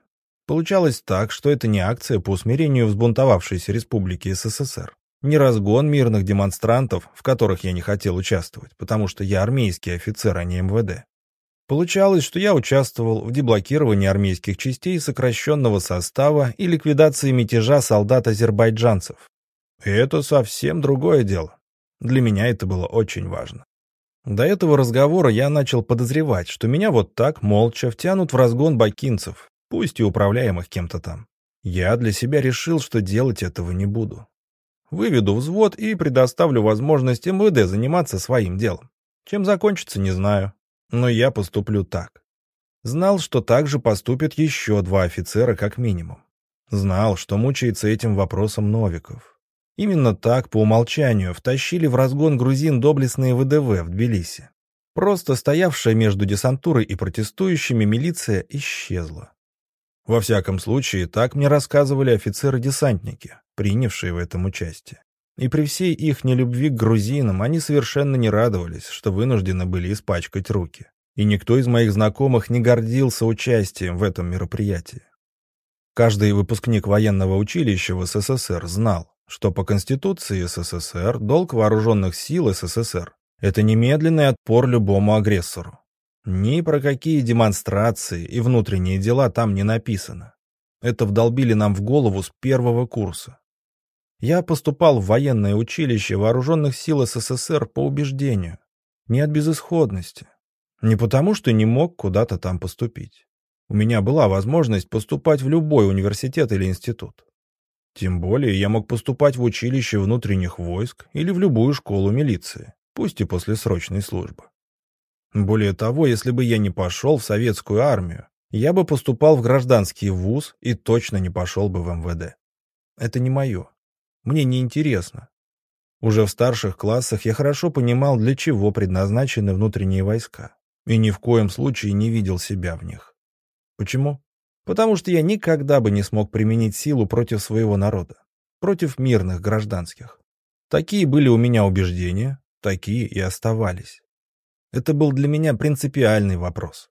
Получалось так, что это не акция по усмирению взбунтовавшейся республики СССР. не разгон мирных демонстрантов, в которых я не хотел участвовать, потому что я армейский офицер, а не МВД. Получалось, что я участвовал в деблокировании армейских частей сокращенного состава и ликвидации мятежа солдат-азербайджанцев. И это совсем другое дело. Для меня это было очень важно. До этого разговора я начал подозревать, что меня вот так молча втянут в разгон бакинцев, пусть и управляемых кем-то там. Я для себя решил, что делать этого не буду. Выведу взвод и предоставлю возможность МВД заниматься своим делом. Чем закончится, не знаю. Но я поступлю так. Знал, что так же поступят еще два офицера как минимум. Знал, что мучается этим вопросом Новиков. Именно так, по умолчанию, втащили в разгон грузин доблестные ВДВ в Тбилиси. Просто стоявшая между десантурой и протестующими милиция исчезла. Во всяком случае, так мне рассказывали офицеры-десантники, принявшие в этом участие. И при всей их нелюбви к грузинам они совершенно не радовались, что вынуждены были испачкать руки. И никто из моих знакомых не гордился участием в этом мероприятии. Каждый выпускник военного училища в СССР знал, что по Конституции СССР долг вооруженных сил СССР – это немедленный отпор любому агрессору. Ни про какие демонстрации и внутренние дела там не написано. Это вдолбили нам в голову с первого курса. Я поступал в военное училище вооруженных сил СССР по убеждению, не от безысходности, не потому, что не мог куда-то там поступить. У меня была возможность поступать в любой университет или институт. Тем более я мог поступать в училище внутренних войск или в любую школу милиции, пусть и после срочной службы. Более того, если бы я не пошел в советскую армию, я бы поступал в гражданский вуз и точно не пошел бы в МВД. Это не мое. Мне не интересно. Уже в старших классах я хорошо понимал, для чего предназначены внутренние войска, и ни в коем случае не видел себя в них. Почему? Потому что я никогда бы не смог применить силу против своего народа, против мирных гражданских. Такие были у меня убеждения, такие и оставались. Это был для меня принципиальный вопрос.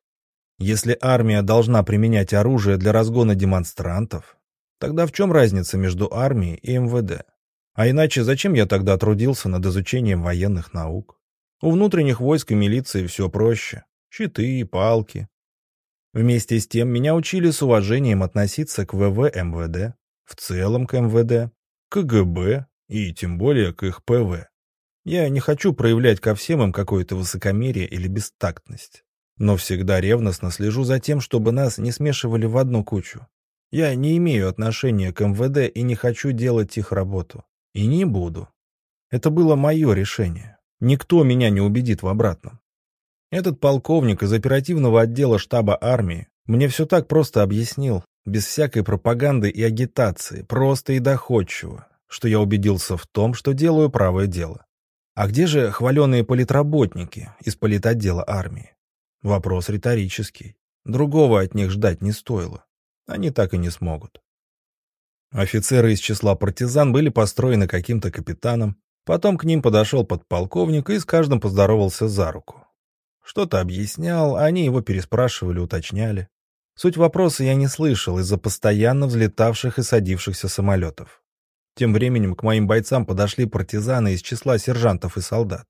Если армия должна применять оружие для разгона демонстрантов, тогда в чем разница между армией и МВД? А иначе зачем я тогда трудился над изучением военных наук? У внутренних войск и милиции все проще. Щиты, палки. Вместе с тем меня учили с уважением относиться к ВВ МВД, в целом к МВД, КГБ и тем более к их ПВ. Я не хочу проявлять ко всем им какое-то высокомерие или бестактность. Но всегда ревностно слежу за тем, чтобы нас не смешивали в одну кучу. Я не имею отношения к МВД и не хочу делать их работу. И не буду. Это было мое решение. Никто меня не убедит в обратном. Этот полковник из оперативного отдела штаба армии мне все так просто объяснил, без всякой пропаганды и агитации, просто и доходчиво, что я убедился в том, что делаю правое дело. А где же хваленые политработники из политотдела армии? Вопрос риторический. Другого от них ждать не стоило. Они так и не смогут. Офицеры из числа партизан были построены каким-то капитаном, потом к ним подошел подполковник и с каждым поздоровался за руку. Что-то объяснял, они его переспрашивали, уточняли. Суть вопроса я не слышал из-за постоянно взлетавших и садившихся самолетов. Тем временем к моим бойцам подошли партизаны из числа сержантов и солдат.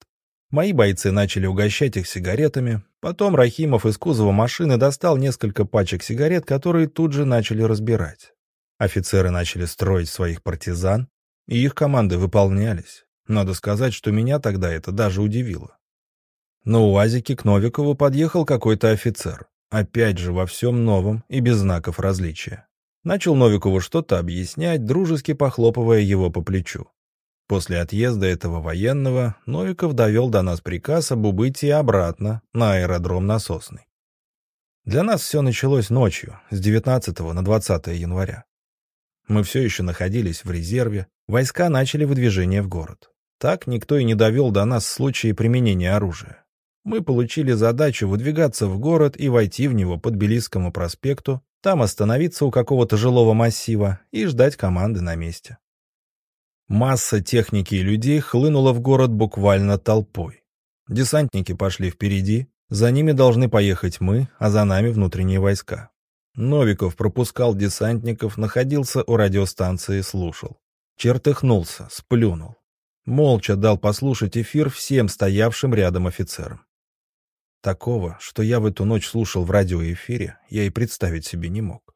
Мои бойцы начали угощать их сигаретами, потом Рахимов из кузова машины достал несколько пачек сигарет, которые тут же начали разбирать. Офицеры начали строить своих партизан, и их команды выполнялись. Надо сказать, что меня тогда это даже удивило. На УАЗике к Новикову подъехал какой-то офицер, опять же во всем новом и без знаков различия. Начал Новикову что-то объяснять, дружески похлопывая его по плечу. После отъезда этого военного Новиков довел до нас приказ об убытии обратно на аэродром Насосный. Для нас все началось ночью, с 19 на 20 января. Мы все еще находились в резерве, войска начали выдвижение в город. Так никто и не довел до нас случаи применения оружия. Мы получили задачу выдвигаться в город и войти в него под Белисскому проспекту там остановиться у какого-то жилого массива и ждать команды на месте. Масса техники и людей хлынула в город буквально толпой. Десантники пошли впереди, за ними должны поехать мы, а за нами внутренние войска. Новиков пропускал десантников, находился у радиостанции, слушал. Чертыхнулся, сплюнул. Молча дал послушать эфир всем стоявшим рядом офицерам. Такого, что я в эту ночь слушал в радиоэфире, я и представить себе не мог.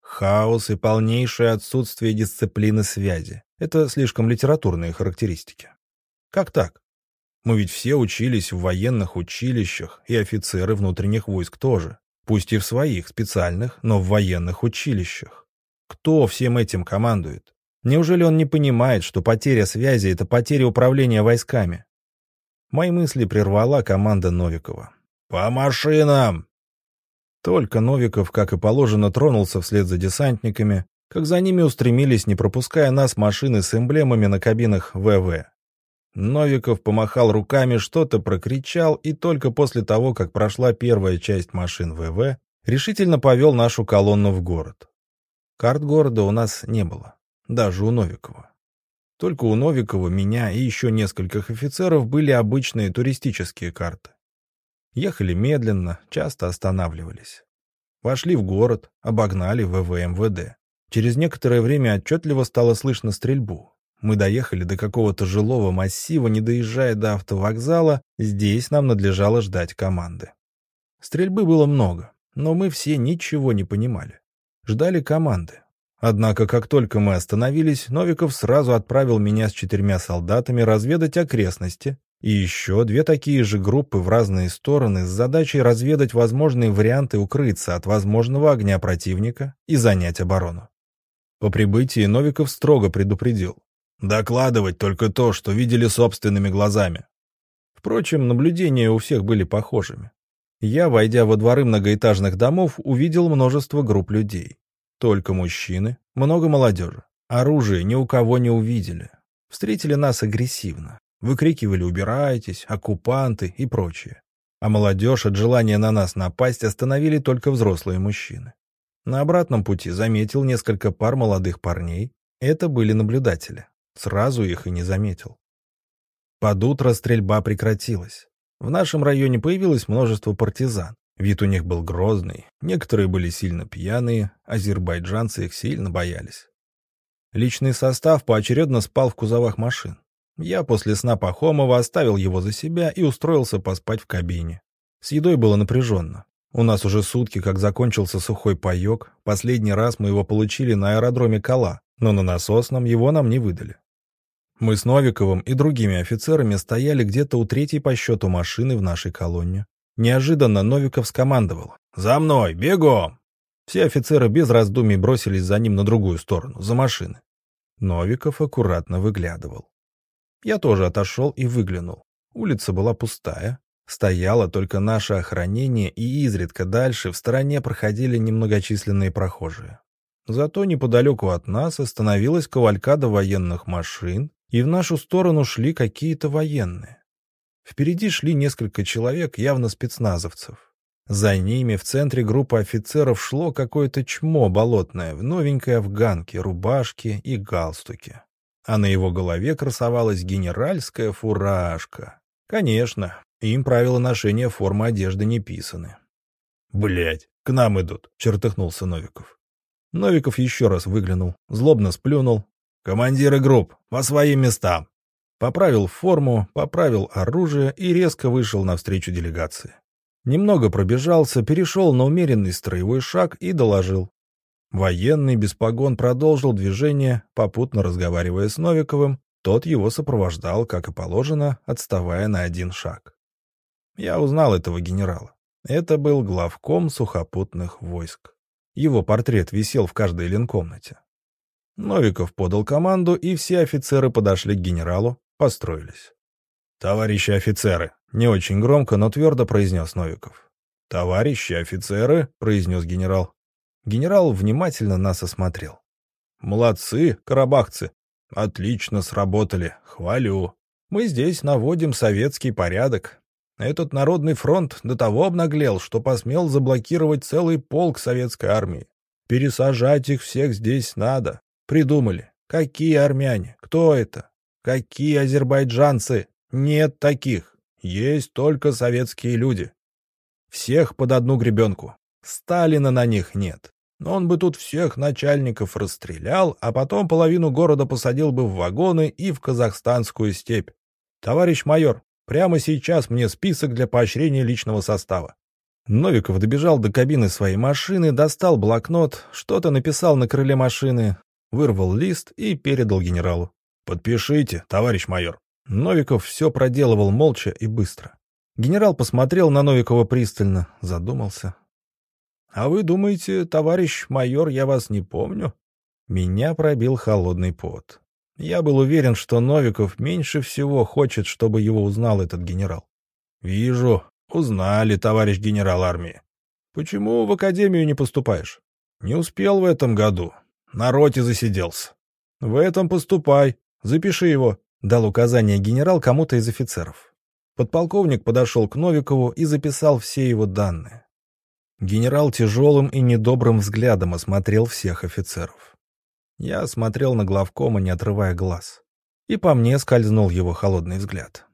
Хаос и полнейшее отсутствие дисциплины связи — это слишком литературные характеристики. Как так? Мы ведь все учились в военных училищах, и офицеры внутренних войск тоже. Пусть и в своих специальных, но в военных училищах. Кто всем этим командует? Неужели он не понимает, что потеря связи — это потеря управления войсками? Мои мысли прервала команда Новикова. «По машинам!» Только Новиков, как и положено, тронулся вслед за десантниками, как за ними устремились, не пропуская нас, машины с эмблемами на кабинах ВВ. Новиков помахал руками, что-то прокричал, и только после того, как прошла первая часть машин ВВ, решительно повел нашу колонну в город. Карт города у нас не было, даже у Новикова. Только у Новикова, меня и еще нескольких офицеров были обычные туристические карты. Ехали медленно, часто останавливались. Вошли в город, обогнали ВВ МВД. Через некоторое время отчетливо стало слышно стрельбу. Мы доехали до какого-то жилого массива, не доезжая до автовокзала, здесь нам надлежало ждать команды. Стрельбы было много, но мы все ничего не понимали. Ждали команды. Однако, как только мы остановились, Новиков сразу отправил меня с четырьмя солдатами разведать окрестности, и еще две такие же группы в разные стороны с задачей разведать возможные варианты укрыться от возможного огня противника и занять оборону. По прибытии Новиков строго предупредил. Докладывать только то, что видели собственными глазами. Впрочем, наблюдения у всех были похожими. Я, войдя во дворы многоэтажных домов, увидел множество групп людей. Только мужчины, много молодежи. Оружие ни у кого не увидели. Встретили нас агрессивно. Выкрикивали «убирайтесь», «оккупанты» и прочее. А молодежь от желания на нас напасть остановили только взрослые мужчины. На обратном пути заметил несколько пар молодых парней. Это были наблюдатели. Сразу их и не заметил. Под утро стрельба прекратилась. В нашем районе появилось множество партизан. Вид у них был грозный, некоторые были сильно пьяные, азербайджанцы их сильно боялись. Личный состав поочередно спал в кузовах машин. Я после сна Пахомова оставил его за себя и устроился поспать в кабине. С едой было напряженно. У нас уже сутки, как закончился сухой паек, последний раз мы его получили на аэродроме Кала, но на насосном его нам не выдали. Мы с Новиковым и другими офицерами стояли где-то у третьей по счету машины в нашей колонне. Неожиданно Новиков скомандовал. «За мной! Бегом!» Все офицеры без раздумий бросились за ним на другую сторону, за машины. Новиков аккуратно выглядывал. Я тоже отошел и выглянул. Улица была пустая. Стояло только наше охранение, и изредка дальше в стороне проходили немногочисленные прохожие. Зато неподалеку от нас остановилась кавалькада военных машин, и в нашу сторону шли какие-то военные. Впереди шли несколько человек, явно спецназовцев. За ними в центре группы офицеров шло какое-то чмо болотное в новенькой афганке, рубашке и галстуке. А на его голове красовалась генеральская фуражка. Конечно, им правила ношения формы одежды не писаны. Блять, к нам идут», — чертыхнулся Новиков. Новиков еще раз выглянул, злобно сплюнул, «Командиры групп, по своим местам!» Поправил форму, поправил оружие и резко вышел навстречу делегации. Немного пробежался, перешел на умеренный строевой шаг и доложил. Военный без погон продолжил движение, попутно разговаривая с Новиковым, тот его сопровождал, как и положено, отставая на один шаг. Я узнал этого генерала. Это был главком сухопутных войск. Его портрет висел в каждой ленкомнате. Новиков подал команду, и все офицеры подошли к генералу, построились. «Товарищи офицеры!» — не очень громко, но твердо произнес Новиков. «Товарищи офицеры!» — произнес генерал. Генерал внимательно нас осмотрел. «Молодцы, карабахцы! Отлично сработали, хвалю. Мы здесь наводим советский порядок. Этот народный фронт до того обнаглел, что посмел заблокировать целый полк советской армии. Пересажать их всех здесь надо. Придумали. Какие армяне? Кто это? Какие азербайджанцы? Нет таких. Есть только советские люди. Всех под одну гребенку. Сталина на них нет. Он бы тут всех начальников расстрелял, а потом половину города посадил бы в вагоны и в казахстанскую степь. Товарищ майор, прямо сейчас мне список для поощрения личного состава. Новиков добежал до кабины своей машины, достал блокнот, что-то написал на крыле машины, вырвал лист и передал генералу. «Подпишите, товарищ майор». Новиков все проделывал молча и быстро. Генерал посмотрел на Новикова пристально, задумался. «А вы думаете, товарищ майор, я вас не помню?» Меня пробил холодный пот. Я был уверен, что Новиков меньше всего хочет, чтобы его узнал этот генерал. «Вижу, узнали, товарищ генерал армии. Почему в академию не поступаешь? Не успел в этом году. На роте засиделся. В этом поступай. Запиши его», — дал указание генерал кому-то из офицеров. Подполковник подошел к Новикову и записал все его данные. Генерал тяжелым и недобрым взглядом осмотрел всех офицеров. Я смотрел на главкома, не отрывая глаз. И по мне скользнул его холодный взгляд.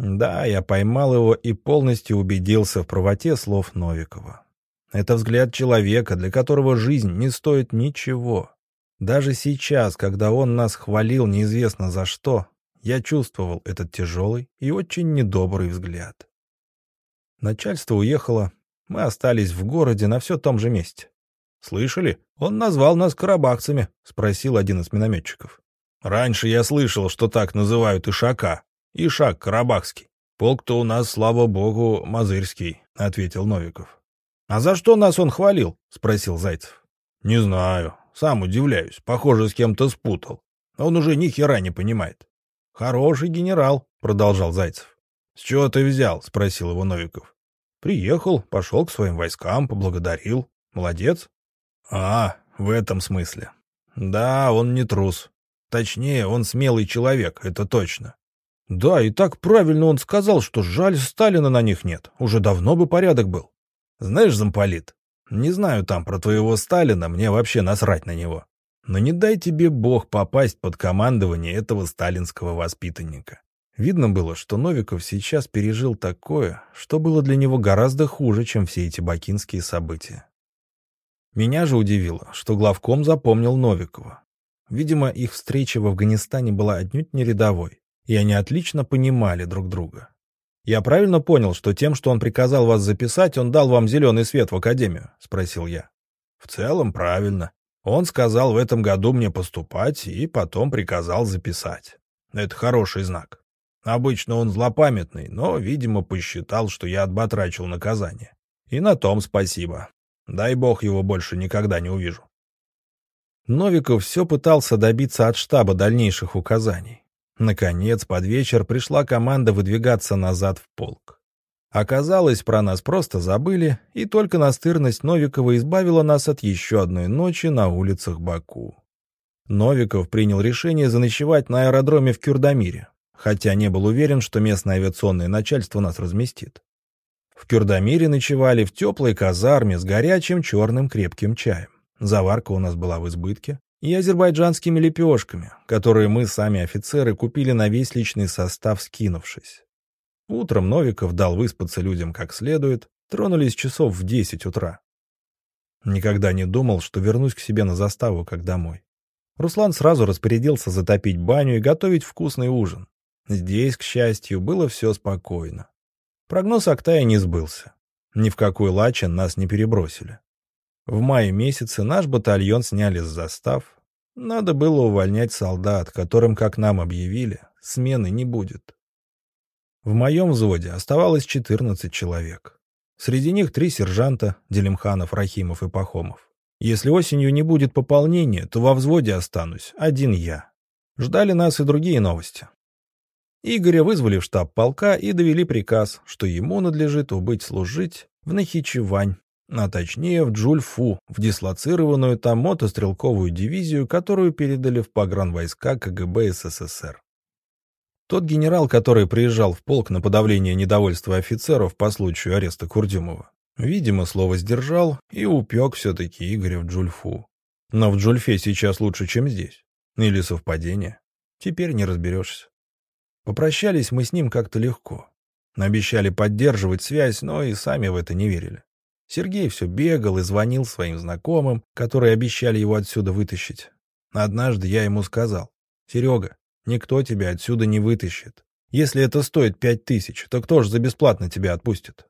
Да, я поймал его и полностью убедился в правоте слов Новикова. Это взгляд человека, для которого жизнь не стоит ничего. Даже сейчас, когда он нас хвалил неизвестно за что, я чувствовал этот тяжелый и очень недобрый взгляд. Начальство уехало, мы остались в городе на все том же месте. «Слышали? Он назвал нас карабахцами», — спросил один из минометчиков. «Раньше я слышал, что так называют Ишака. Ишак Карабахский. Полк-то у нас, слава богу, Мазырский», — ответил Новиков. «А за что нас он хвалил?» — спросил Зайцев. «Не знаю. Сам удивляюсь. Похоже, с кем-то спутал. Он уже ни хера не понимает». «Хороший генерал», — продолжал Зайцев. «С чего ты взял?» — спросил его Новиков. «Приехал, пошел к своим войскам, поблагодарил. Молодец». «А, в этом смысле. Да, он не трус. Точнее, он смелый человек, это точно». «Да, и так правильно он сказал, что жаль, Сталина на них нет. Уже давно бы порядок был». «Знаешь, замполит, не знаю там про твоего Сталина, мне вообще насрать на него. Но не дай тебе бог попасть под командование этого сталинского воспитанника. Видно было, что Новиков сейчас пережил такое, что было для него гораздо хуже, чем все эти бакинские события. Меня же удивило, что главком запомнил Новикова. Видимо, их встреча в Афганистане была отнюдь не рядовой, и они отлично понимали друг друга. «Я правильно понял, что тем, что он приказал вас записать, он дал вам зеленый свет в академию?» — спросил я. «В целом, правильно. Он сказал в этом году мне поступать и потом приказал записать. Это хороший знак. Обычно он злопамятный, но, видимо, посчитал, что я отбатрачил наказание. И на том спасибо. Дай бог его больше никогда не увижу. Новиков все пытался добиться от штаба дальнейших указаний. Наконец, под вечер пришла команда выдвигаться назад в полк. Оказалось, про нас просто забыли, и только настырность Новикова избавила нас от еще одной ночи на улицах Баку. Новиков принял решение заночевать на аэродроме в Кюрдамире, хотя не был уверен, что местное авиационное начальство нас разместит. В Кюрдамире ночевали в теплой казарме с горячим черным крепким чаем. Заварка у нас была в избытке. И азербайджанскими лепешками, которые мы, сами офицеры, купили на весь личный состав, скинувшись. Утром Новиков дал выспаться людям как следует, тронулись часов в десять утра. Никогда не думал, что вернусь к себе на заставу, как домой. Руслан сразу распорядился затопить баню и готовить вкусный ужин. Здесь, к счастью, было все спокойно. Прогноз Актая не сбылся. Ни в какой лачен нас не перебросили. В мае месяце наш батальон сняли с застав. Надо было увольнять солдат, которым, как нам объявили, смены не будет. В моем взводе оставалось 14 человек. Среди них три сержанта — Делимханов, Рахимов и Пахомов. Если осенью не будет пополнения, то во взводе останусь один я. Ждали нас и другие новости. Игоря вызвали в штаб полка и довели приказ, что ему надлежит убыть служить в Нахичевань, а точнее в Джульфу, в дислоцированную там мотострелковую дивизию, которую передали в погранвойска КГБ СССР. Тот генерал, который приезжал в полк на подавление недовольства офицеров по случаю ареста Курдюмова, видимо, слово сдержал и упек все-таки Игоря в Джульфу. Но в Джульфе сейчас лучше, чем здесь. Или совпадение. Теперь не разберешься. Попрощались мы с ним как-то легко. Обещали поддерживать связь, но и сами в это не верили. Сергей все бегал и звонил своим знакомым, которые обещали его отсюда вытащить. Однажды я ему сказал, «Серега, никто тебя отсюда не вытащит. Если это стоит пять тысяч, то кто ж за бесплатно тебя отпустит?»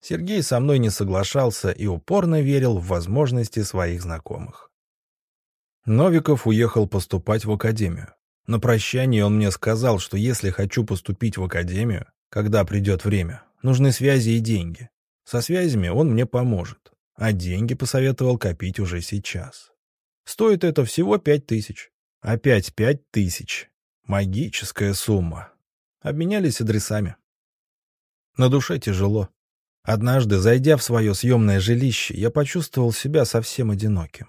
Сергей со мной не соглашался и упорно верил в возможности своих знакомых. Новиков уехал поступать в академию. На прощание он мне сказал, что если хочу поступить в академию, когда придет время, нужны связи и деньги. Со связями он мне поможет, а деньги посоветовал копить уже сейчас. Стоит это всего пять тысяч. Опять пять тысяч. Магическая сумма. Обменялись адресами. На душе тяжело. Однажды, зайдя в свое съемное жилище, я почувствовал себя совсем одиноким.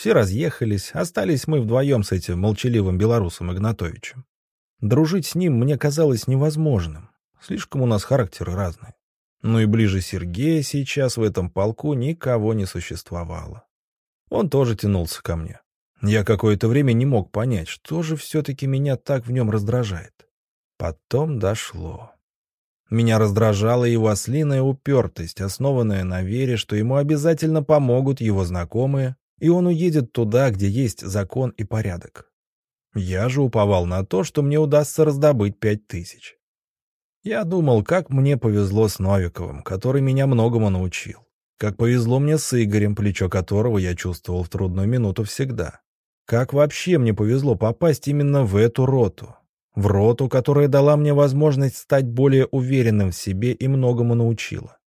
Все разъехались, остались мы вдвоем с этим молчаливым белорусом Игнатовичем. Дружить с ним мне казалось невозможным. Слишком у нас характеры разные. Ну и ближе Сергея сейчас в этом полку никого не существовало. Он тоже тянулся ко мне. Я какое-то время не мог понять, что же все-таки меня так в нем раздражает. Потом дошло. Меня раздражала его ослиная упертость, основанная на вере, что ему обязательно помогут его знакомые, и он уедет туда, где есть закон и порядок. Я же уповал на то, что мне удастся раздобыть пять тысяч. Я думал, как мне повезло с Новиковым, который меня многому научил. Как повезло мне с Игорем, плечо которого я чувствовал в трудную минуту всегда. Как вообще мне повезло попасть именно в эту роту. В роту, которая дала мне возможность стать более уверенным в себе и многому научила.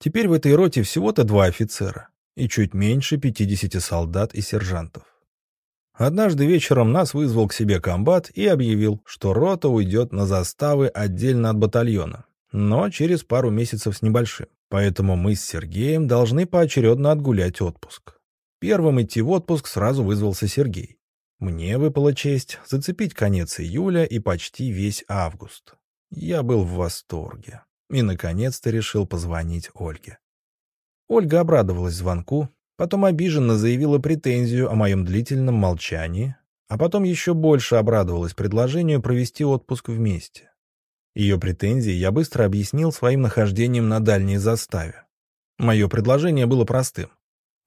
Теперь в этой роте всего-то два офицера и чуть меньше 50 солдат и сержантов. Однажды вечером нас вызвал к себе комбат и объявил, что рота уйдет на заставы отдельно от батальона, но через пару месяцев с небольшим. Поэтому мы с Сергеем должны поочередно отгулять отпуск. Первым идти в отпуск сразу вызвался Сергей. Мне выпала честь зацепить конец июля и почти весь август. Я был в восторге и, наконец-то, решил позвонить Ольге. Ольга обрадовалась звонку, Потом обиженно заявила претензию о моем длительном молчании, а потом еще больше обрадовалась предложению провести отпуск вместе. Ее претензии я быстро объяснил своим нахождением на дальней заставе. Мое предложение было простым.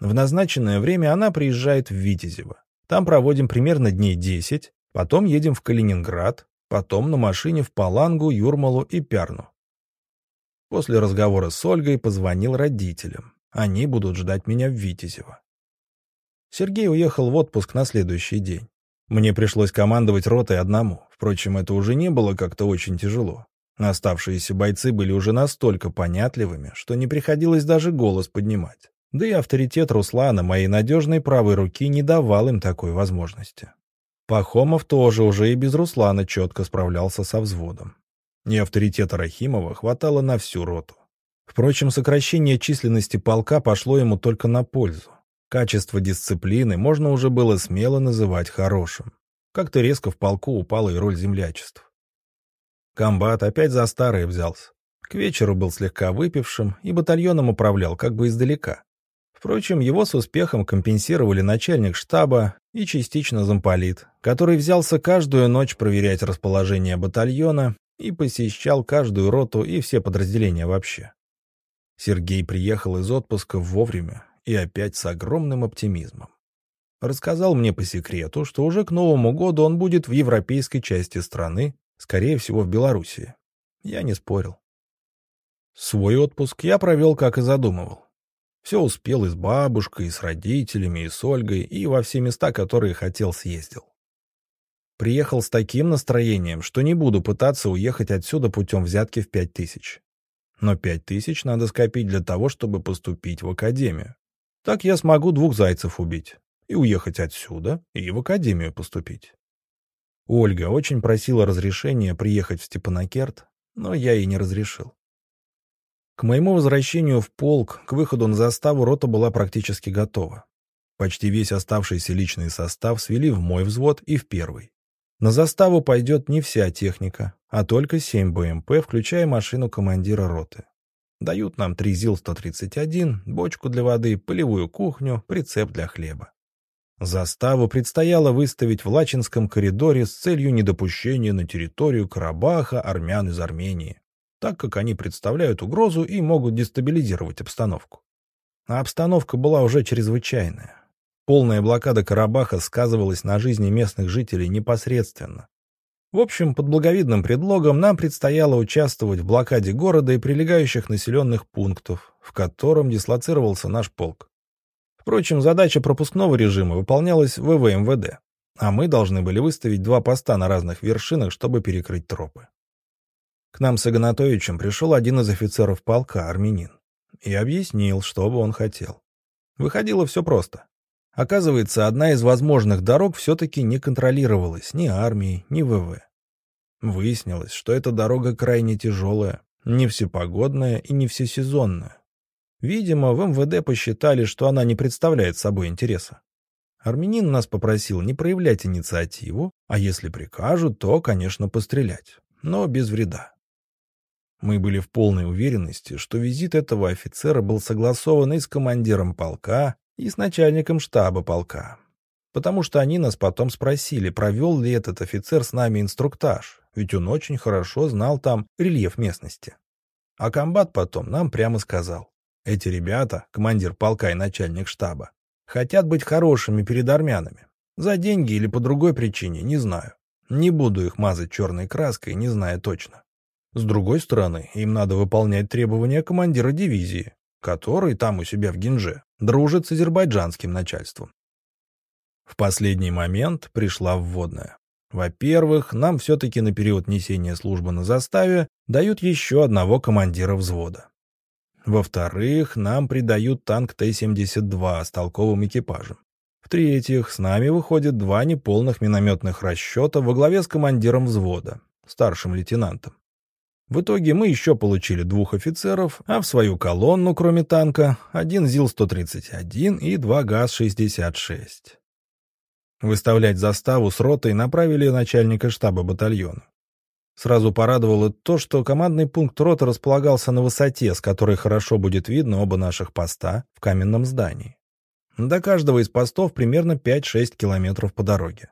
В назначенное время она приезжает в Витязево. Там проводим примерно дней 10, потом едем в Калининград, потом на машине в Палангу, Юрмалу и Пярну. После разговора с Ольгой позвонил родителям. Они будут ждать меня в Витязево. Сергей уехал в отпуск на следующий день. Мне пришлось командовать ротой одному. Впрочем, это уже не было как-то очень тяжело. Оставшиеся бойцы были уже настолько понятливыми, что не приходилось даже голос поднимать. Да и авторитет Руслана, моей надежной правой руки, не давал им такой возможности. Пахомов тоже уже и без Руслана четко справлялся со взводом. И авторитета Рахимова хватало на всю роту. Впрочем, сокращение численности полка пошло ему только на пользу. Качество дисциплины можно уже было смело называть хорошим. Как-то резко в полку упала и роль землячеств. Комбат опять за старое взялся. К вечеру был слегка выпившим и батальоном управлял как бы издалека. Впрочем, его с успехом компенсировали начальник штаба и частично замполит, который взялся каждую ночь проверять расположение батальона и посещал каждую роту и все подразделения вообще. Сергей приехал из отпуска вовремя и опять с огромным оптимизмом. Рассказал мне по секрету, что уже к Новому году он будет в европейской части страны, скорее всего, в Белоруссии. Я не спорил. Свой отпуск я провел, как и задумывал. Все успел и с бабушкой, и с родителями, и с Ольгой, и во все места, которые хотел, съездил. Приехал с таким настроением, что не буду пытаться уехать отсюда путем взятки в пять тысяч. Но пять тысяч надо скопить для того, чтобы поступить в академию. Так я смогу двух зайцев убить. И уехать отсюда, и в академию поступить. Ольга очень просила разрешения приехать в Степанакерт, но я ей не разрешил. К моему возвращению в полк, к выходу на заставу, рота была практически готова. Почти весь оставшийся личный состав свели в мой взвод и в первый. На заставу пойдет не вся техника, а только 7 БМП, включая машину командира роты. Дают нам 3 ЗИЛ-131, бочку для воды, полевую кухню, прицеп для хлеба. Заставу предстояло выставить в Лачинском коридоре с целью недопущения на территорию Карабаха армян из Армении. так как они представляют угрозу и могут дестабилизировать обстановку. А обстановка была уже чрезвычайная. Полная блокада Карабаха сказывалась на жизни местных жителей непосредственно. В общем, под благовидным предлогом нам предстояло участвовать в блокаде города и прилегающих населенных пунктов, в котором дислоцировался наш полк. Впрочем, задача пропускного режима выполнялась в ВВМВД, а мы должны были выставить два поста на разных вершинах, чтобы перекрыть тропы. К нам с Игнатовичем пришел один из офицеров полка, армянин, и объяснил, что бы он хотел. Выходило все просто. Оказывается, одна из возможных дорог все-таки не контролировалась ни армией, ни ВВ. Выяснилось, что эта дорога крайне тяжелая, не всепогодная и не всесезонная. Видимо, в МВД посчитали, что она не представляет собой интереса. Армянин нас попросил не проявлять инициативу, а если прикажут, то, конечно, пострелять, но без вреда. Мы были в полной уверенности, что визит этого офицера был согласован и с командиром полка, и с начальником штаба полка. Потому что они нас потом спросили, провел ли этот офицер с нами инструктаж, ведь он очень хорошо знал там рельеф местности. А комбат потом нам прямо сказал, эти ребята, командир полка и начальник штаба, хотят быть хорошими перед армянами. За деньги или по другой причине, не знаю. Не буду их мазать черной краской, не зная точно. С другой стороны, им надо выполнять требования командира дивизии, который там у себя в Гинже дружит с азербайджанским начальством. В последний момент пришла вводная. Во-первых, нам все-таки на период несения службы на заставе дают еще одного командира взвода. Во-вторых, нам придают танк Т-72 с толковым экипажем. В-третьих, с нами выходят два неполных минометных расчета во главе с командиром взвода, старшим лейтенантом. В итоге мы еще получили двух офицеров, а в свою колонну, кроме танка, один ЗИЛ-131 и два ГАЗ-66. Выставлять заставу с ротой направили начальника штаба батальона. Сразу порадовало то, что командный пункт роты располагался на высоте, с которой хорошо будет видно оба наших поста в каменном здании. До каждого из постов примерно 5-6 километров по дороге.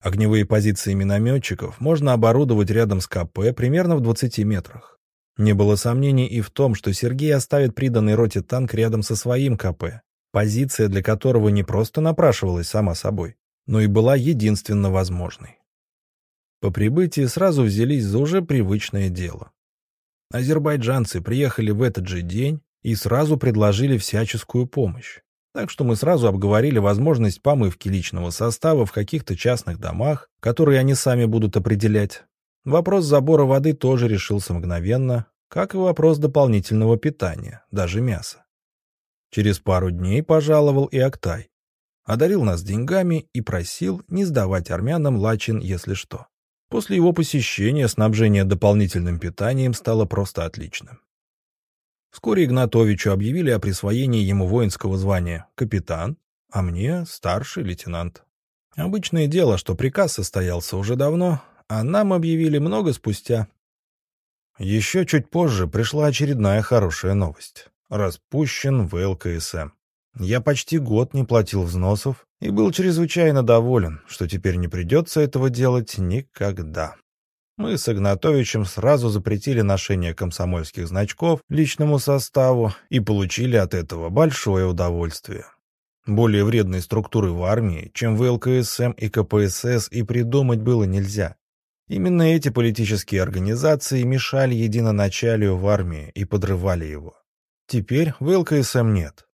Огневые позиции минометчиков можно оборудовать рядом с КП примерно в 20 метрах. Не было сомнений и в том, что Сергей оставит приданный роте танк рядом со своим КП, позиция для которого не просто напрашивалась сама собой, но и была единственно возможной. По прибытии сразу взялись за уже привычное дело. Азербайджанцы приехали в этот же день и сразу предложили всяческую помощь. Так что мы сразу обговорили возможность помывки личного состава в каких-то частных домах, которые они сами будут определять. Вопрос забора воды тоже решился мгновенно, как и вопрос дополнительного питания, даже мяса. Через пару дней пожаловал и Актай. Одарил нас деньгами и просил не сдавать армянам Лачин, если что. После его посещения снабжение дополнительным питанием стало просто отличным. Вскоре Игнатовичу объявили о присвоении ему воинского звания «капитан», а мне — старший лейтенант. Обычное дело, что приказ состоялся уже давно, а нам объявили много спустя. Еще чуть позже пришла очередная хорошая новость. Распущен ВЛКСМ. Я почти год не платил взносов и был чрезвычайно доволен, что теперь не придется этого делать никогда. Мы с Игнатовичем сразу запретили ношение комсомольских значков личному составу и получили от этого большое удовольствие. Более вредной структуры в армии, чем в ЛКСМ и КПСС, и придумать было нельзя. Именно эти политические организации мешали единоначалию в армии и подрывали его. Теперь в ЛКСМ нет.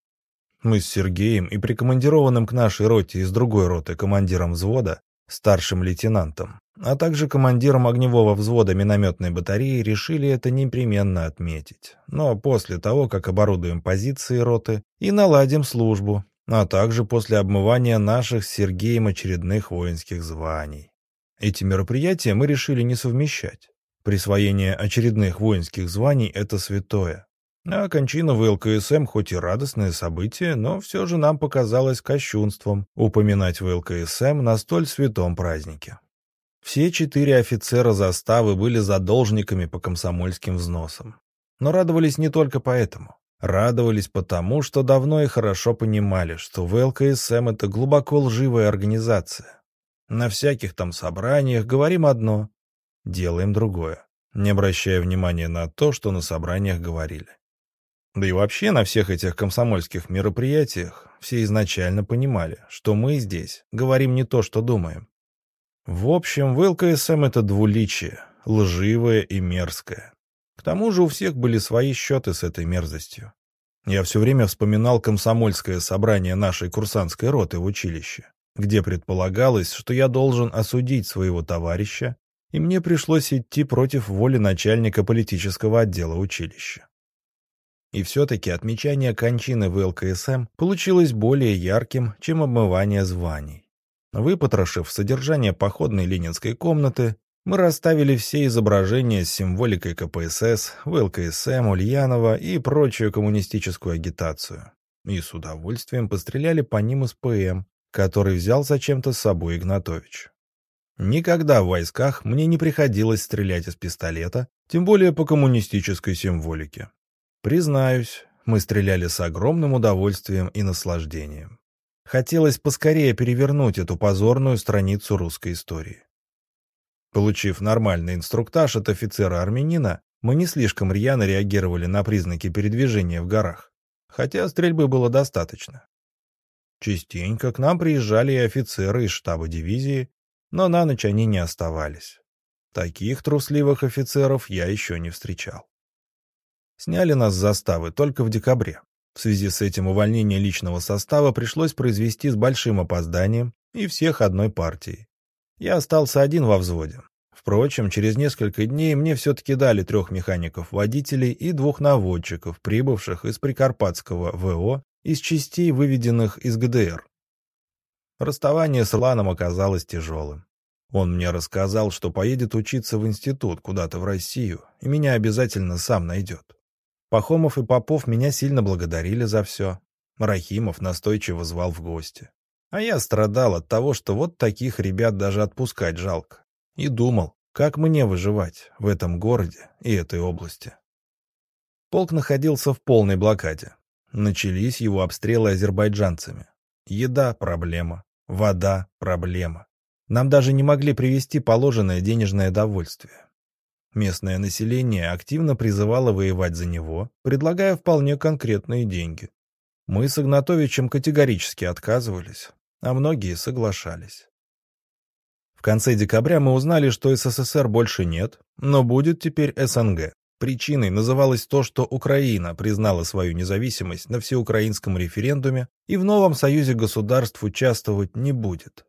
Мы с Сергеем и прикомандированным к нашей роте из другой роты командиром взвода, старшим лейтенантом, а также командиром огневого взвода минометной батареи решили это непременно отметить. Но после того, как оборудуем позиции роты и наладим службу, а также после обмывания наших с Сергеем очередных воинских званий. Эти мероприятия мы решили не совмещать. Присвоение очередных воинских званий — это святое. А кончина в ЛКСМ хоть и радостное событие, но все же нам показалось кощунством упоминать в ЛКСМ на столь святом празднике. Все четыре офицера заставы были задолжниками по комсомольским взносам. Но радовались не только поэтому. Радовались потому, что давно и хорошо понимали, что в ЛКСМ это глубоко лживая организация. На всяких там собраниях говорим одно, делаем другое. не обращая внимания на то, что на собраниях говорили. Да и вообще на всех этих комсомольских мероприятиях все изначально понимали, что мы здесь говорим не то, что думаем. В общем, в ЛКСМ это двуличие, лживое и мерзкое. К тому же у всех были свои счеты с этой мерзостью. Я все время вспоминал комсомольское собрание нашей курсантской роты в училище, где предполагалось, что я должен осудить своего товарища, и мне пришлось идти против воли начальника политического отдела училища. И все-таки отмечание кончины в ЛКСМ получилось более ярким, чем обмывание званий. Выпотрошив содержание походной ленинской комнаты, мы расставили все изображения с символикой КПСС, ВЛКСМ, Ульянова и прочую коммунистическую агитацию. И с удовольствием постреляли по ним из ПМ, который взял зачем-то с собой Игнатович. Никогда в войсках мне не приходилось стрелять из пистолета, тем более по коммунистической символике. Признаюсь, мы стреляли с огромным удовольствием и наслаждением. Хотелось поскорее перевернуть эту позорную страницу русской истории. Получив нормальный инструктаж от офицера-армянина, мы не слишком рьяно реагировали на признаки передвижения в горах, хотя стрельбы было достаточно. Частенько к нам приезжали и офицеры из штаба дивизии, но на ночь они не оставались. Таких трусливых офицеров я еще не встречал. Сняли нас с заставы только в декабре. В связи с этим увольнение личного состава пришлось произвести с большим опозданием и всех одной партией. Я остался один во взводе. Впрочем, через несколько дней мне все-таки дали трех механиков-водителей и двух наводчиков, прибывших из Прикарпатского ВО, из частей, выведенных из ГДР. Расставание с Ланом оказалось тяжелым. Он мне рассказал, что поедет учиться в институт куда-то в Россию, и меня обязательно сам найдет. Пахомов и Попов меня сильно благодарили за все. Рахимов настойчиво звал в гости. А я страдал от того, что вот таких ребят даже отпускать жалко. И думал, как мне выживать в этом городе и этой области. Полк находился в полной блокаде. Начались его обстрелы азербайджанцами. Еда – проблема, вода – проблема. Нам даже не могли привести положенное денежное довольствие. Местное население активно призывало воевать за него, предлагая вполне конкретные деньги. Мы с Игнатовичем категорически отказывались, а многие соглашались. В конце декабря мы узнали, что СССР больше нет, но будет теперь СНГ. Причиной называлось то, что Украина признала свою независимость на всеукраинском референдуме и в новом союзе государств участвовать не будет.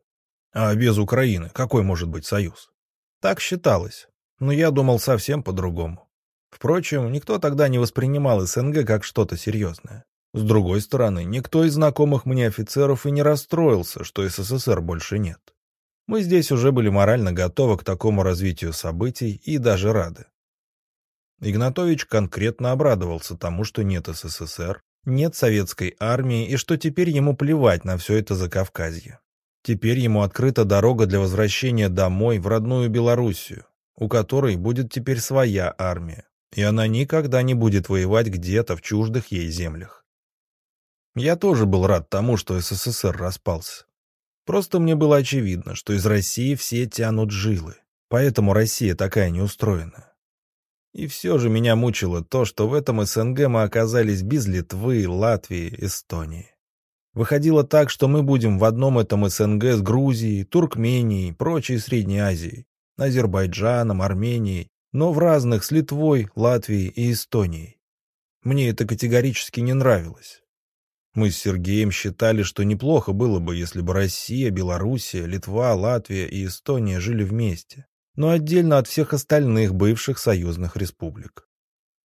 А без Украины какой может быть союз? Так считалось, но я думал совсем по-другому. Впрочем, никто тогда не воспринимал СНГ как что-то серьезное. С другой стороны, никто из знакомых мне офицеров и не расстроился, что СССР больше нет. Мы здесь уже были морально готовы к такому развитию событий и даже рады. Игнатович конкретно обрадовался тому, что нет СССР, нет советской армии и что теперь ему плевать на все это Закавказье. Теперь ему открыта дорога для возвращения домой в родную Белоруссию, у которой будет теперь своя армия, и она никогда не будет воевать где-то в чуждых ей землях. Я тоже был рад тому, что СССР распался. Просто мне было очевидно, что из России все тянут жилы, поэтому Россия такая неустроенная. И все же меня мучило то, что в этом СНГ мы оказались без Литвы, Латвии, Эстонии. Выходило так, что мы будем в одном этом СНГ с Грузией, Туркменией, прочей Средней Азией, Азербайджаном, Арменией, но в разных с Литвой, Латвией и Эстонией. Мне это категорически не нравилось. Мы с Сергеем считали, что неплохо было бы, если бы Россия, Белоруссия, Литва, Латвия и Эстония жили вместе, но отдельно от всех остальных бывших союзных республик.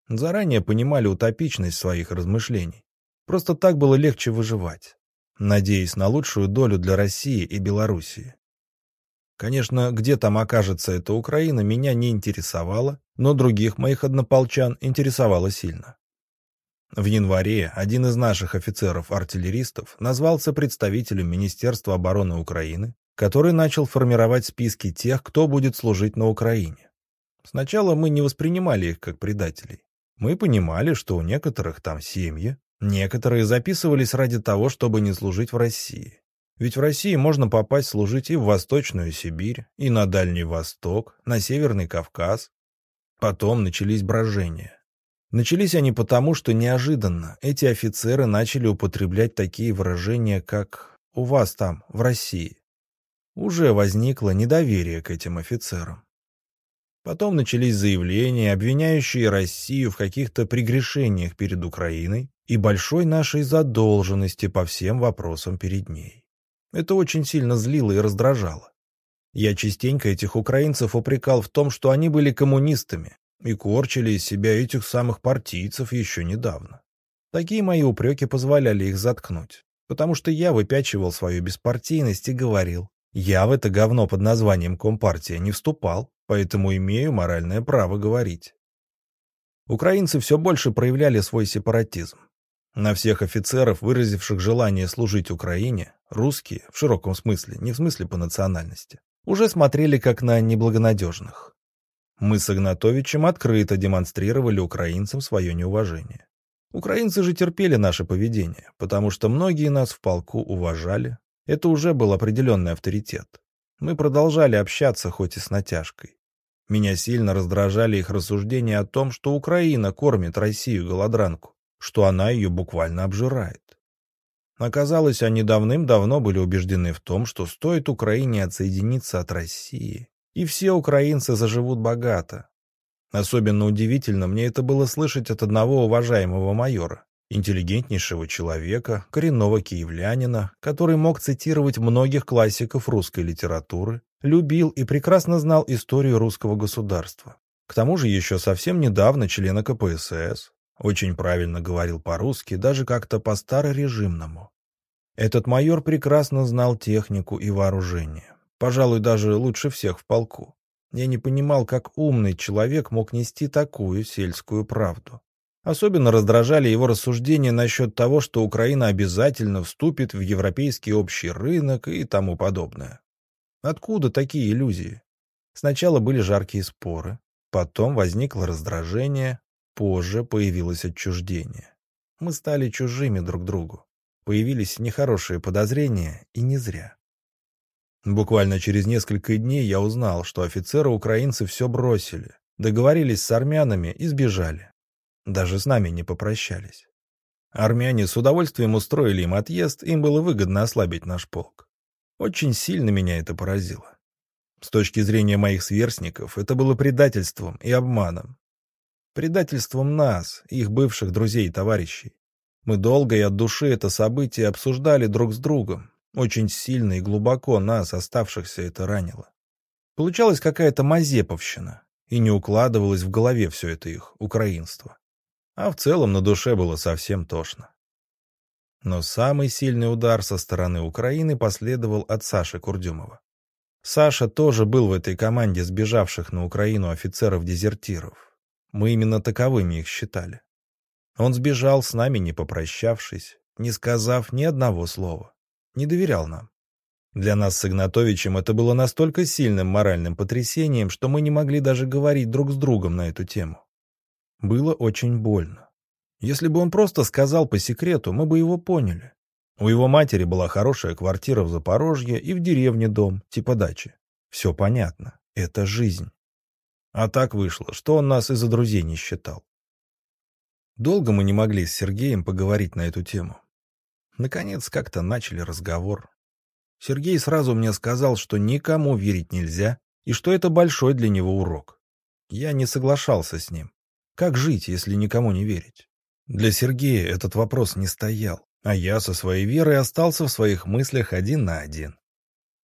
Заранее понимали утопичность своих размышлений. Просто так было легче выживать, надеясь на лучшую долю для России и Белоруссии. Конечно, где там окажется эта Украина, меня не интересовало, но других моих однополчан интересовало сильно. В январе один из наших офицеров-артиллеристов назвался представителем Министерства обороны Украины, который начал формировать списки тех, кто будет служить на Украине. Сначала мы не воспринимали их как предателей. Мы понимали, что у некоторых там семьи, некоторые записывались ради того, чтобы не служить в России. Ведь в России можно попасть служить и в Восточную Сибирь, и на Дальний Восток, на Северный Кавказ. Потом начались брожения. Начались они потому, что неожиданно эти офицеры начали употреблять такие выражения, как «у вас там, в России». Уже возникло недоверие к этим офицерам. Потом начались заявления, обвиняющие Россию в каких-то прегрешениях перед Украиной и большой нашей задолженности по всем вопросам перед ней. Это очень сильно злило и раздражало. Я частенько этих украинцев упрекал в том, что они были коммунистами и корчили из себя этих самых партийцев еще недавно. Такие мои упреки позволяли их заткнуть, потому что я выпячивал свою беспартийность и говорил, я в это говно под названием Компартия не вступал, поэтому имею моральное право говорить. Украинцы все больше проявляли свой сепаратизм. На всех офицеров, выразивших желание служить Украине, русские, в широком смысле, не в смысле по национальности, уже смотрели как на неблагонадежных. Мы с Игнатовичем открыто демонстрировали украинцам свое неуважение. Украинцы же терпели наше поведение, потому что многие нас в полку уважали. Это уже был определенный авторитет. Мы продолжали общаться, хоть и с натяжкой. Меня сильно раздражали их рассуждения о том, что Украина кормит Россию голодранку, что она ее буквально обжирает. Оказалось, они давным-давно были убеждены в том, что стоит Украине отсоединиться от России, и все украинцы заживут богато. Особенно удивительно мне это было слышать от одного уважаемого майора, интеллигентнейшего человека, коренного киевлянина, который мог цитировать многих классиков русской литературы любил и прекрасно знал историю русского государства. К тому же еще совсем недавно члена КПСС. Очень правильно говорил по-русски, даже как-то по-старорежимному. Этот майор прекрасно знал технику и вооружение. Пожалуй, даже лучше всех в полку. Я не понимал, как умный человек мог нести такую сельскую правду. Особенно раздражали его рассуждения насчет того, что Украина обязательно вступит в европейский общий рынок и тому подобное. Откуда такие иллюзии? Сначала были жаркие споры, потом возникло раздражение, позже появилось отчуждение. Мы стали чужими друг другу. Появились нехорошие подозрения, и не зря. Буквально через несколько дней я узнал, что офицеры-украинцы все бросили, договорились с армянами и сбежали. Даже с нами не попрощались. Армяне с удовольствием устроили им отъезд, им было выгодно ослабить наш полк. Очень сильно меня это поразило. С точки зрения моих сверстников, это было предательством и обманом. Предательством нас, их бывших друзей и товарищей. Мы долго и от души это событие обсуждали друг с другом. Очень сильно и глубоко нас, оставшихся, это ранило. Получалась какая-то мазеповщина, и не укладывалось в голове все это их, украинство. А в целом на душе было совсем тошно. Но самый сильный удар со стороны Украины последовал от Саши Курдюмова. Саша тоже был в этой команде сбежавших на Украину офицеров-дезертиров. Мы именно таковыми их считали. Он сбежал с нами, не попрощавшись, не сказав ни одного слова. Не доверял нам. Для нас с Игнатовичем это было настолько сильным моральным потрясением, что мы не могли даже говорить друг с другом на эту тему. Было очень больно. Если бы он просто сказал по секрету, мы бы его поняли. У его матери была хорошая квартира в Запорожье и в деревне дом, типа дачи. Все понятно. Это жизнь. А так вышло, что он нас из-за друзей не считал. Долго мы не могли с Сергеем поговорить на эту тему. Наконец, как-то начали разговор. Сергей сразу мне сказал, что никому верить нельзя, и что это большой для него урок. Я не соглашался с ним. Как жить, если никому не верить? Для Сергея этот вопрос не стоял, а я со своей верой остался в своих мыслях один на один.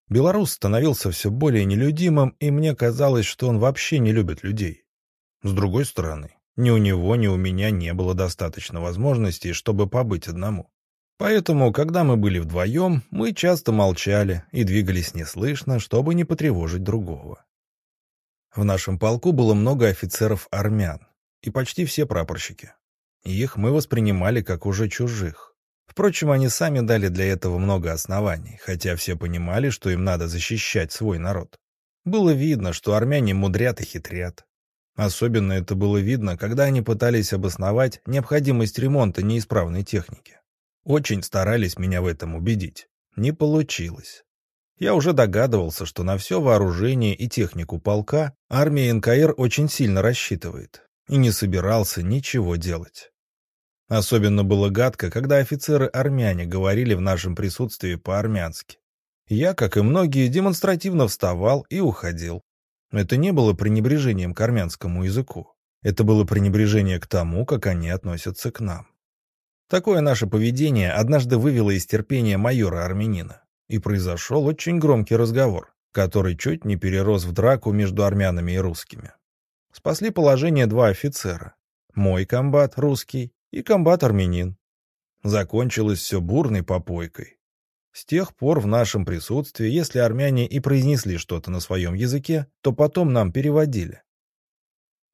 Белорус становился все более нелюдимым, и мне казалось, что он вообще не любит людей. С другой стороны, ни у него, ни у меня не было достаточно возможностей, чтобы побыть одному. Поэтому, когда мы были вдвоем, мы часто молчали и двигались неслышно, чтобы не потревожить другого. В нашем полку было много офицеров-армян, и почти все прапорщики. Их мы воспринимали как уже чужих. Впрочем, они сами дали для этого много оснований, хотя все понимали, что им надо защищать свой народ. Было видно, что армяне мудрят и хитрят. Особенно это было видно, когда они пытались обосновать необходимость ремонта неисправной техники. Очень старались меня в этом убедить. Не получилось. Я уже догадывался, что на все вооружение и технику полка армия НКР очень сильно рассчитывает, и не собирался ничего делать. Особенно было гадко, когда офицеры-армяне говорили в нашем присутствии по-армянски. Я, как и многие, демонстративно вставал и уходил. Это не было пренебрежением к армянскому языку. Это было пренебрежение к тому, как они относятся к нам. Такое наше поведение однажды вывело из терпения майора-армянина и произошел очень громкий разговор, который чуть не перерос в драку между армянами и русскими. Спасли положение два офицера. Мой комбат, русский, и комбат-армянин. Закончилось все бурной попойкой. С тех пор в нашем присутствии, если армяне и произнесли что-то на своем языке, то потом нам переводили.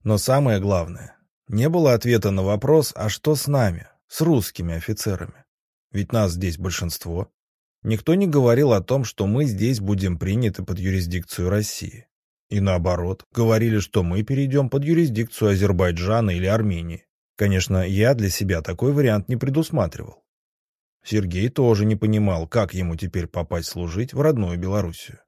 Но самое главное, не было ответа на вопрос, а что с нами, с русскими офицерами? Ведь нас здесь большинство. Никто не говорил о том, что мы здесь будем приняты под юрисдикцию России. И наоборот, говорили, что мы перейдем под юрисдикцию Азербайджана или Армении. Конечно, я для себя такой вариант не предусматривал. Сергей тоже не понимал, как ему теперь попасть служить в родную Белоруссию.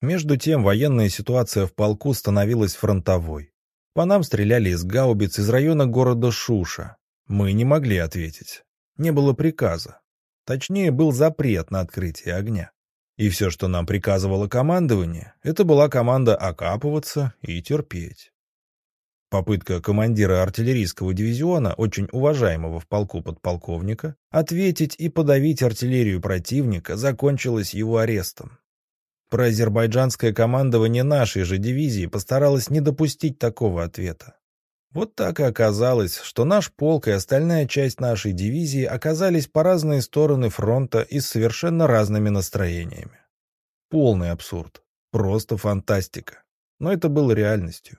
Между тем, военная ситуация в полку становилась фронтовой. По нам стреляли из гаубиц из района города Шуша. Мы не могли ответить. Не было приказа. Точнее, был запрет на открытие огня. И все, что нам приказывало командование, это была команда окапываться и терпеть. Попытка командира артиллерийского дивизиона, очень уважаемого в полку подполковника, ответить и подавить артиллерию противника закончилась его арестом. Проазербайджанское командование нашей же дивизии постаралось не допустить такого ответа. Вот так и оказалось, что наш полк и остальная часть нашей дивизии оказались по разные стороны фронта и с совершенно разными настроениями. Полный абсурд. Просто фантастика. Но это было реальностью.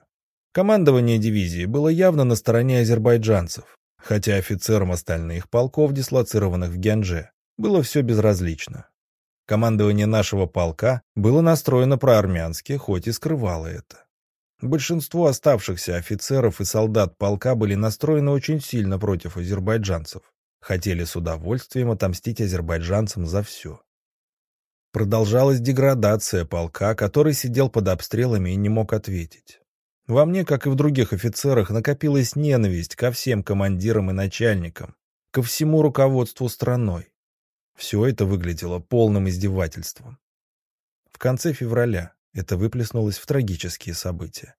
Командование дивизии было явно на стороне азербайджанцев, хотя офицерам остальных полков, дислоцированных в Гянже, было все безразлично. Командование нашего полка было настроено проармянски, хоть и скрывало это. Большинство оставшихся офицеров и солдат полка были настроены очень сильно против азербайджанцев. Хотели с удовольствием отомстить азербайджанцам за все. Продолжалась деградация полка, который сидел под обстрелами и не мог ответить. Во мне, как и в других офицерах, накопилась ненависть ко всем командирам и начальникам, ко всему руководству страной. Все это выглядело полным издевательством. В конце февраля это выплеснулось в трагические события.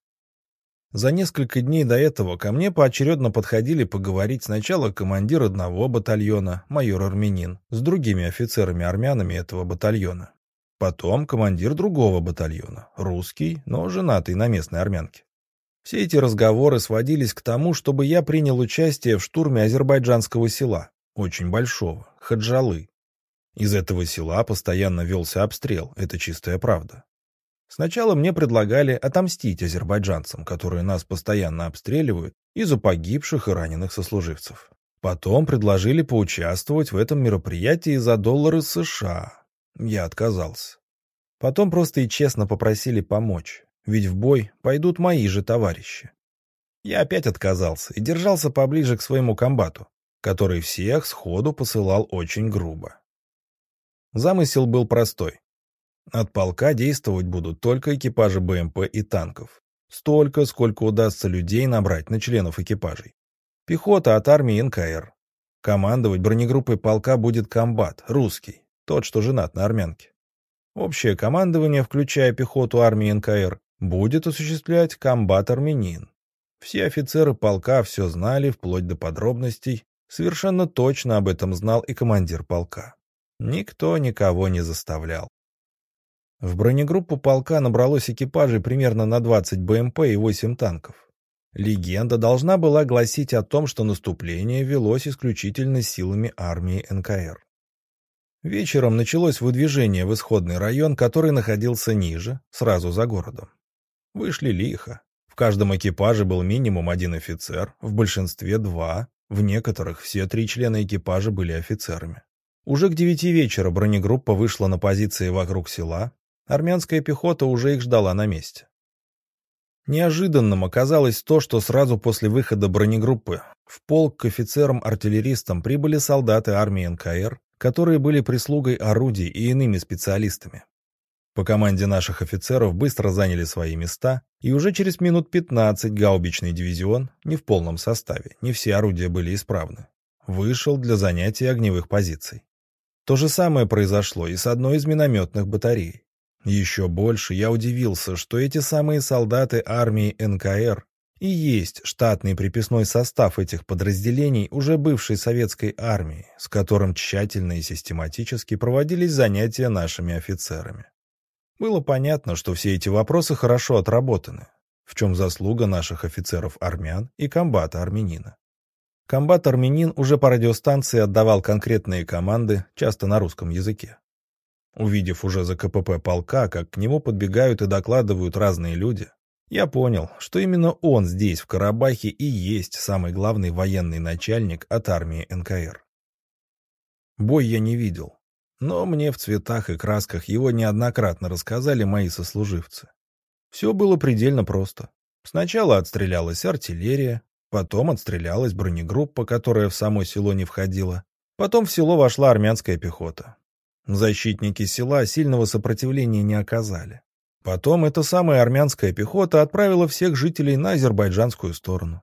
За несколько дней до этого ко мне поочередно подходили поговорить сначала командир одного батальона, майор Армянин, с другими офицерами-армянами этого батальона. Потом командир другого батальона, русский, но женатый на местной армянке. Все эти разговоры сводились к тому, чтобы я принял участие в штурме азербайджанского села, очень большого, Хаджалы. Из этого села постоянно велся обстрел, это чистая правда. Сначала мне предлагали отомстить азербайджанцам, которые нас постоянно обстреливают, из-за погибших и раненых сослуживцев. Потом предложили поучаствовать в этом мероприятии за доллары США. Я отказался. Потом просто и честно попросили помочь, ведь в бой пойдут мои же товарищи. Я опять отказался и держался поближе к своему комбату, который всех сходу посылал очень грубо. Замысел был простой от полка действовать будут только экипажи БМП и танков. Столько, сколько удастся людей набрать на членов экипажей. Пехота от армии НКР. Командовать бронегруппой полка будет комбат, русский, тот, что женат на армянке. Общее командование, включая пехоту армии НКР, будет осуществлять комбат-армянин. Все офицеры полка все знали, вплоть до подробностей. Совершенно точно об этом знал и командир полка. Никто никого не заставлял. В бронегруппу полка набралось экипажей примерно на 20 БМП и 8 танков. Легенда должна была гласить о том, что наступление велось исключительно силами армии НКР. Вечером началось выдвижение в исходный район, который находился ниже, сразу за городом. Вышли лихо. В каждом экипаже был минимум один офицер, в большинстве два, в некоторых все три члена экипажа были офицерами. Уже к девяти вечера бронегруппа вышла на позиции вокруг села, Армянская пехота уже их ждала на месте. Неожиданным оказалось то, что сразу после выхода бронегруппы в полк к офицерам-артиллеристам прибыли солдаты армии НКР, которые были прислугой орудий и иными специалистами, По команде наших офицеров быстро заняли свои места, и уже через минут 15 гаубичный дивизион, не в полном составе, не все орудия были исправны, вышел для занятия огневых позиций. То же самое произошло и с одной из минометных батарей. Еще больше я удивился, что эти самые солдаты армии НКР и есть штатный приписной состав этих подразделений уже бывшей советской армии, с которым тщательно и систематически проводились занятия нашими офицерами. Было понятно, что все эти вопросы хорошо отработаны, в чем заслуга наших офицеров-армян и комбата-армянина. Комбат-армянин уже по радиостанции отдавал конкретные команды, часто на русском языке. Увидев уже за КПП полка, как к нему подбегают и докладывают разные люди, я понял, что именно он здесь, в Карабахе, и есть самый главный военный начальник от армии НКР. Бой я не видел, но мне в цветах и красках его неоднократно рассказали мои сослуживцы. Все было предельно просто. Сначала отстрелялась артиллерия, потом отстрелялась бронегруппа, которая в само село не входила, потом в село вошла армянская пехота. Защитники села сильного сопротивления не оказали. Потом эта самая армянская пехота отправила всех жителей на азербайджанскую сторону.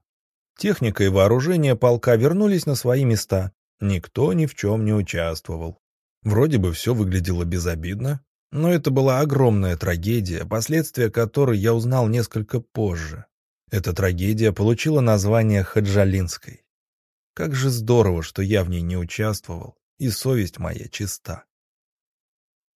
Техника и вооружение полка вернулись на свои места. Никто ни в чем не участвовал. Вроде бы все выглядело безобидно, но это была огромная трагедия, последствия которой я узнал несколько позже. Эта трагедия получила название Хаджалинской. Как же здорово, что я в ней не участвовал, и совесть моя чиста.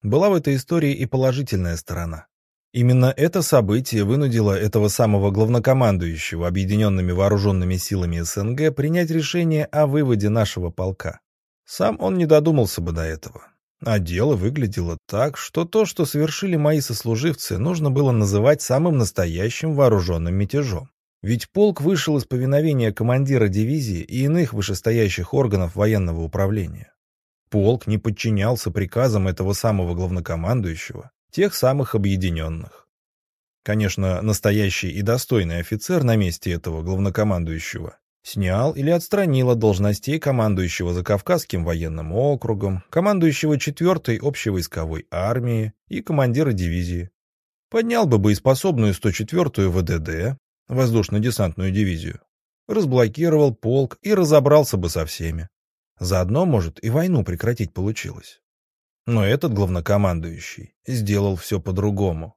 Была в этой истории и положительная сторона. Именно это событие вынудило этого самого главнокомандующего объединенными вооруженными силами СНГ принять решение о выводе нашего полка. Сам он не додумался бы до этого. А дело выглядело так, что то, что совершили мои сослуживцы, нужно было называть самым настоящим вооруженным мятежом. Ведь полк вышел из повиновения командира дивизии и иных вышестоящих органов военного управления. Полк не подчинялся приказам этого самого главнокомандующего, тех самых объединенных. Конечно, настоящий и достойный офицер на месте этого главнокомандующего снял или отстранил от должностей командующего Закавказским военным округом, командующего 4-й общевойсковой армии и командира дивизии. Поднял бы боеспособную 104-ю ВДД, воздушно-десантную дивизию, разблокировал полк и разобрался бы со всеми. Заодно, может, и войну прекратить получилось. Но этот главнокомандующий сделал все по-другому.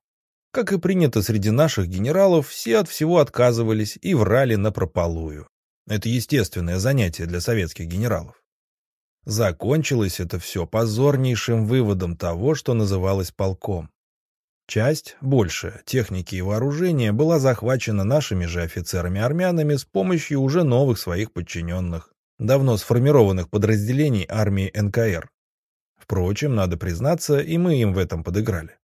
Как и принято среди наших генералов, все от всего отказывались и врали напропалую. Это естественное занятие для советских генералов. Закончилось это все позорнейшим выводом того, что называлось полком. Часть, большая, техники и вооружения была захвачена нашими же офицерами-армянами с помощью уже новых своих подчиненных, давно сформированных подразделений армии НКР. Впрочем, надо признаться, и мы им в этом подыграли.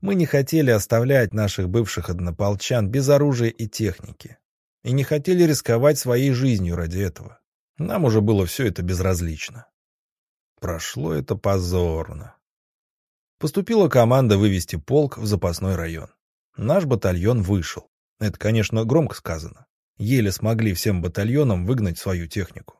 Мы не хотели оставлять наших бывших однополчан без оружия и техники. И не хотели рисковать своей жизнью ради этого. Нам уже было все это безразлично. Прошло это позорно. Поступила команда вывести полк в запасной район. Наш батальон вышел. Это, конечно, громко сказано. Еле смогли всем батальонам выгнать свою технику.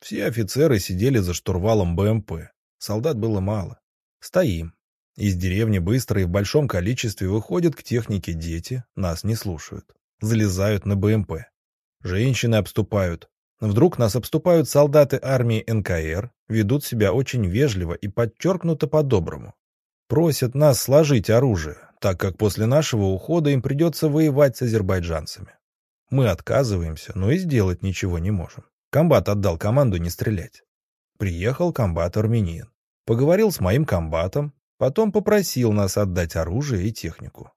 Все офицеры сидели за штурвалом БМП. Солдат было мало. Стоим. Из деревни быстро и в большом количестве выходят к технике дети, нас не слушают. Залезают на БМП. Женщины обступают. Вдруг нас обступают солдаты армии НКР, ведут себя очень вежливо и подчеркнуто по-доброму. Просят нас сложить оружие, так как после нашего ухода им придется воевать с азербайджанцами. Мы отказываемся, но и сделать ничего не можем. Комбат отдал команду не стрелять. Приехал комбат-армянин. Поговорил с моим комбатом, потом попросил нас отдать оружие и технику.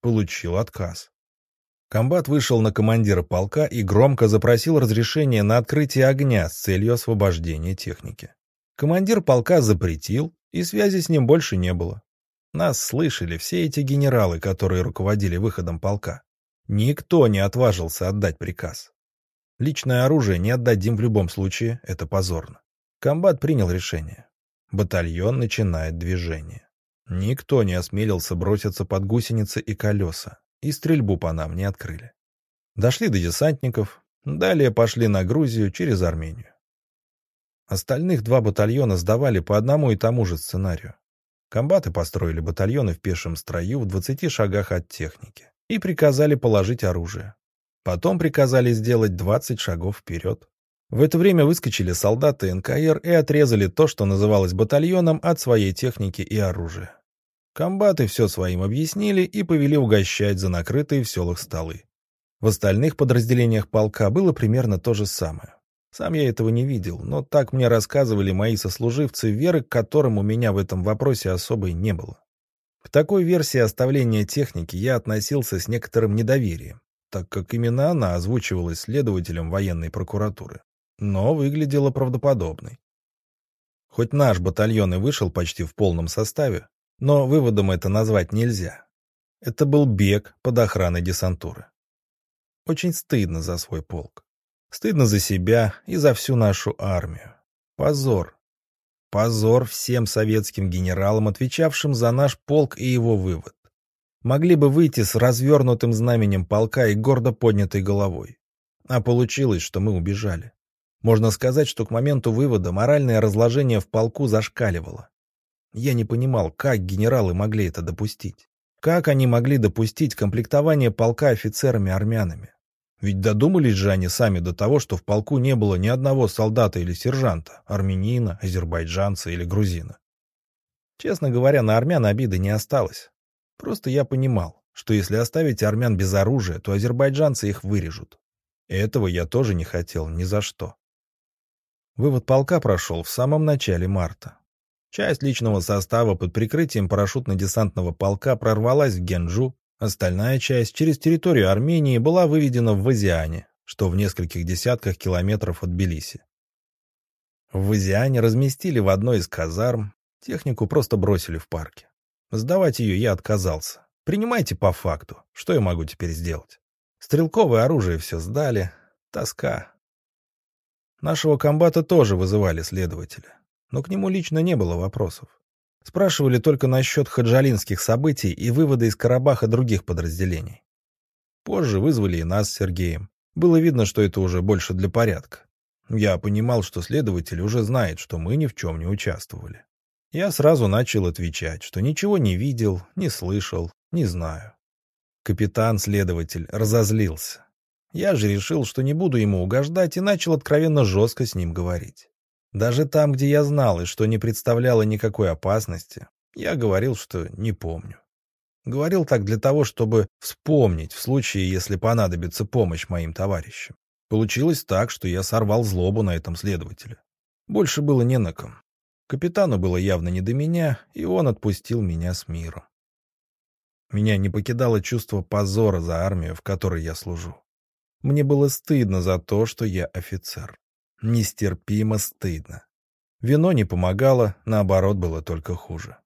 Получил отказ. Комбат вышел на командира полка и громко запросил разрешение на открытие огня с целью освобождения техники. Командир полка запретил, и связи с ним больше не было. Нас слышали все эти генералы, которые руководили выходом полка. Никто не отважился отдать приказ. Личное оружие не отдадим в любом случае, это позорно. Комбат принял решение. Батальон начинает движение. Никто не осмелился броситься под гусеницы и колеса, и стрельбу по нам не открыли. Дошли до десантников, далее пошли на Грузию через Армению. Остальных два батальона сдавали по одному и тому же сценарию. Комбаты построили батальоны в пешем строю в 20 шагах от техники и приказали положить оружие. Потом приказали сделать 20 шагов вперед. В это время выскочили солдаты НКР и отрезали то, что называлось батальоном, от своей техники и оружия. Комбаты все своим объяснили и повели угощать за накрытые в селах столы. В остальных подразделениях полка было примерно то же самое. Сам я этого не видел, но так мне рассказывали мои сослуживцы, веры к которым у меня в этом вопросе особой не было. К такой версии оставления техники я относился с некоторым недоверием, так как именно она озвучивалась следователем военной прокуратуры, но выглядела правдоподобной. Хоть наш батальон и вышел почти в полном составе, но выводом это назвать нельзя. Это был бег под охраной десантуры. Очень стыдно за свой полк. Стыдно за себя и за всю нашу армию. Позор. Позор всем советским генералам, отвечавшим за наш полк и его вывод. Могли бы выйти с развернутым знаменем полка и гордо поднятой головой. А получилось, что мы убежали. Можно сказать, что к моменту вывода моральное разложение в полку зашкаливало. Я не понимал, как генералы могли это допустить. Как они могли допустить комплектование полка офицерами-армянами? Ведь додумались же они сами до того, что в полку не было ни одного солдата или сержанта, армянина, азербайджанца или грузина. Честно говоря, на армян обиды не осталось. Просто я понимал, что если оставить армян без оружия, то азербайджанцы их вырежут. И этого я тоже не хотел ни за что. Вывод полка прошел в самом начале марта. Часть личного состава под прикрытием парашютно-десантного полка прорвалась в Генджу Остальная часть через территорию Армении была выведена в Вазиане, что в нескольких десятках километров от Тбилиси. В Вазиане разместили в одной из казарм, технику просто бросили в парке. Сдавать ее я отказался. Принимайте по факту. Что я могу теперь сделать? Стрелковое оружие все сдали. Тоска. Нашего комбата тоже вызывали следователи, но к нему лично не было вопросов. Спрашивали только насчет хаджалинских событий и вывода из Карабаха других подразделений. Позже вызвали и нас с Сергеем. Было видно, что это уже больше для порядка. Я понимал, что следователь уже знает, что мы ни в чем не участвовали. Я сразу начал отвечать, что ничего не видел, не слышал, не знаю. Капитан-следователь разозлился. Я же решил, что не буду ему угождать, и начал откровенно жестко с ним говорить. Даже там, где я знал и что не представляло никакой опасности, я говорил, что не помню. Говорил так для того, чтобы вспомнить в случае, если понадобится помощь моим товарищам. Получилось так, что я сорвал злобу на этом следователе. Больше было не на ком. Капитану было явно не до меня, и он отпустил меня с миром. Меня не покидало чувство позора за армию, в которой я служу. Мне было стыдно за то, что я офицер. Нестерпимо стыдно. Вино не помогало, наоборот, было только хуже.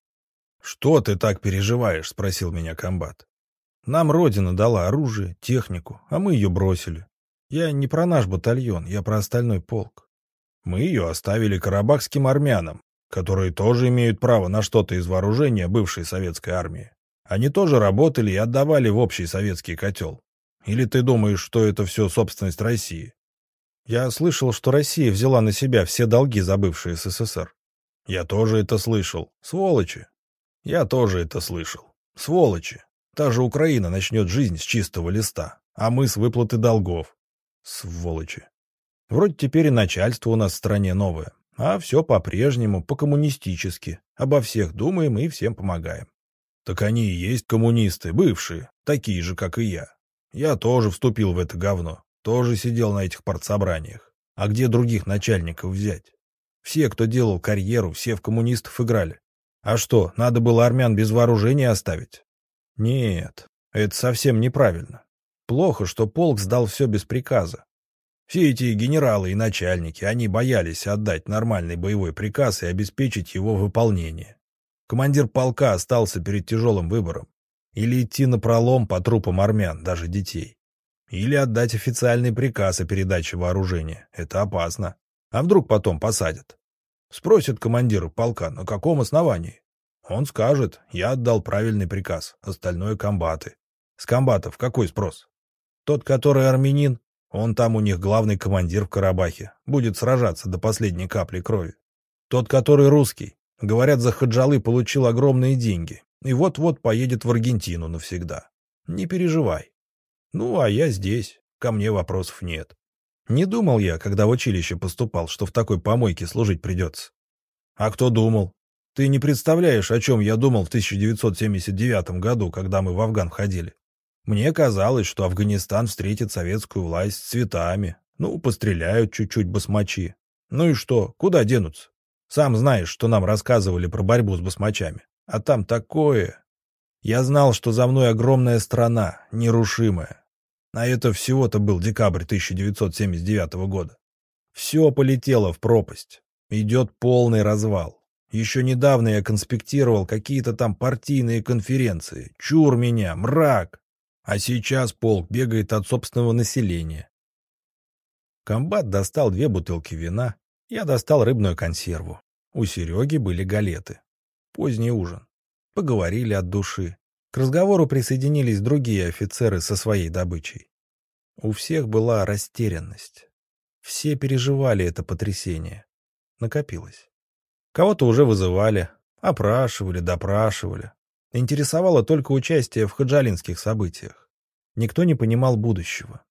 «Что ты так переживаешь?» — спросил меня комбат. «Нам Родина дала оружие, технику, а мы ее бросили. Я не про наш батальон, я про остальной полк. Мы ее оставили карабахским армянам, которые тоже имеют право на что-то из вооружения бывшей советской армии. Они тоже работали и отдавали в общий советский котел. Или ты думаешь, что это все собственность России? Я слышал, что Россия взяла на себя все долги за СССР. Я тоже это слышал. Сволочи. Я тоже это слышал. Сволочи. Та же Украина начнет жизнь с чистого листа, а мы с выплаты долгов. Сволочи. Вроде теперь и начальство у нас в стране новое, а все по-прежнему, по-коммунистически. Обо всех думаем и всем помогаем. Так они и есть коммунисты, бывшие, такие же, как и я. Я тоже вступил в это говно. Тоже сидел на этих партсобраниях. А где других начальников взять? Все, кто делал карьеру, все в коммунистов играли. А что, надо было армян без вооружения оставить? Нет, это совсем неправильно. Плохо, что полк сдал все без приказа. Все эти генералы и начальники, они боялись отдать нормальный боевой приказ и обеспечить его выполнение. Командир полка остался перед тяжелым выбором. Или идти на пролом по трупам армян, даже детей. Или отдать официальный приказ о передаче вооружения. Это опасно. А вдруг потом посадят? Спросят командиру полка, на каком основании? Он скажет, я отдал правильный приказ, остальное комбаты. С комбатов какой спрос? Тот, который армянин, он там у них главный командир в Карабахе, будет сражаться до последней капли крови. Тот, который русский, Говорят, за Хаджалы получил огромные деньги и вот-вот поедет в Аргентину навсегда. Не переживай. Ну, а я здесь, ко мне вопросов нет. Не думал я, когда в училище поступал, что в такой помойке служить придется. А кто думал? Ты не представляешь, о чем я думал в 1979 году, когда мы в Афган входили. Мне казалось, что Афганистан встретит советскую власть цветами. Ну, постреляют чуть-чуть басмачи. Ну и что, куда денутся? Сам знаешь, что нам рассказывали про борьбу с басмачами. А там такое... Я знал, что за мной огромная страна, нерушимая. А это всего-то был декабрь 1979 года. Все полетело в пропасть. Идет полный развал. Еще недавно я конспектировал какие-то там партийные конференции. Чур меня, мрак. А сейчас полк бегает от собственного населения. Комбат достал две бутылки вина. Я достал рыбную консерву. У Сереги были галеты. Поздний ужин. Поговорили от души. К разговору присоединились другие офицеры со своей добычей. У всех была растерянность. Все переживали это потрясение. Накопилось. Кого-то уже вызывали, опрашивали, допрашивали. Интересовало только участие в хаджалинских событиях. Никто не понимал будущего.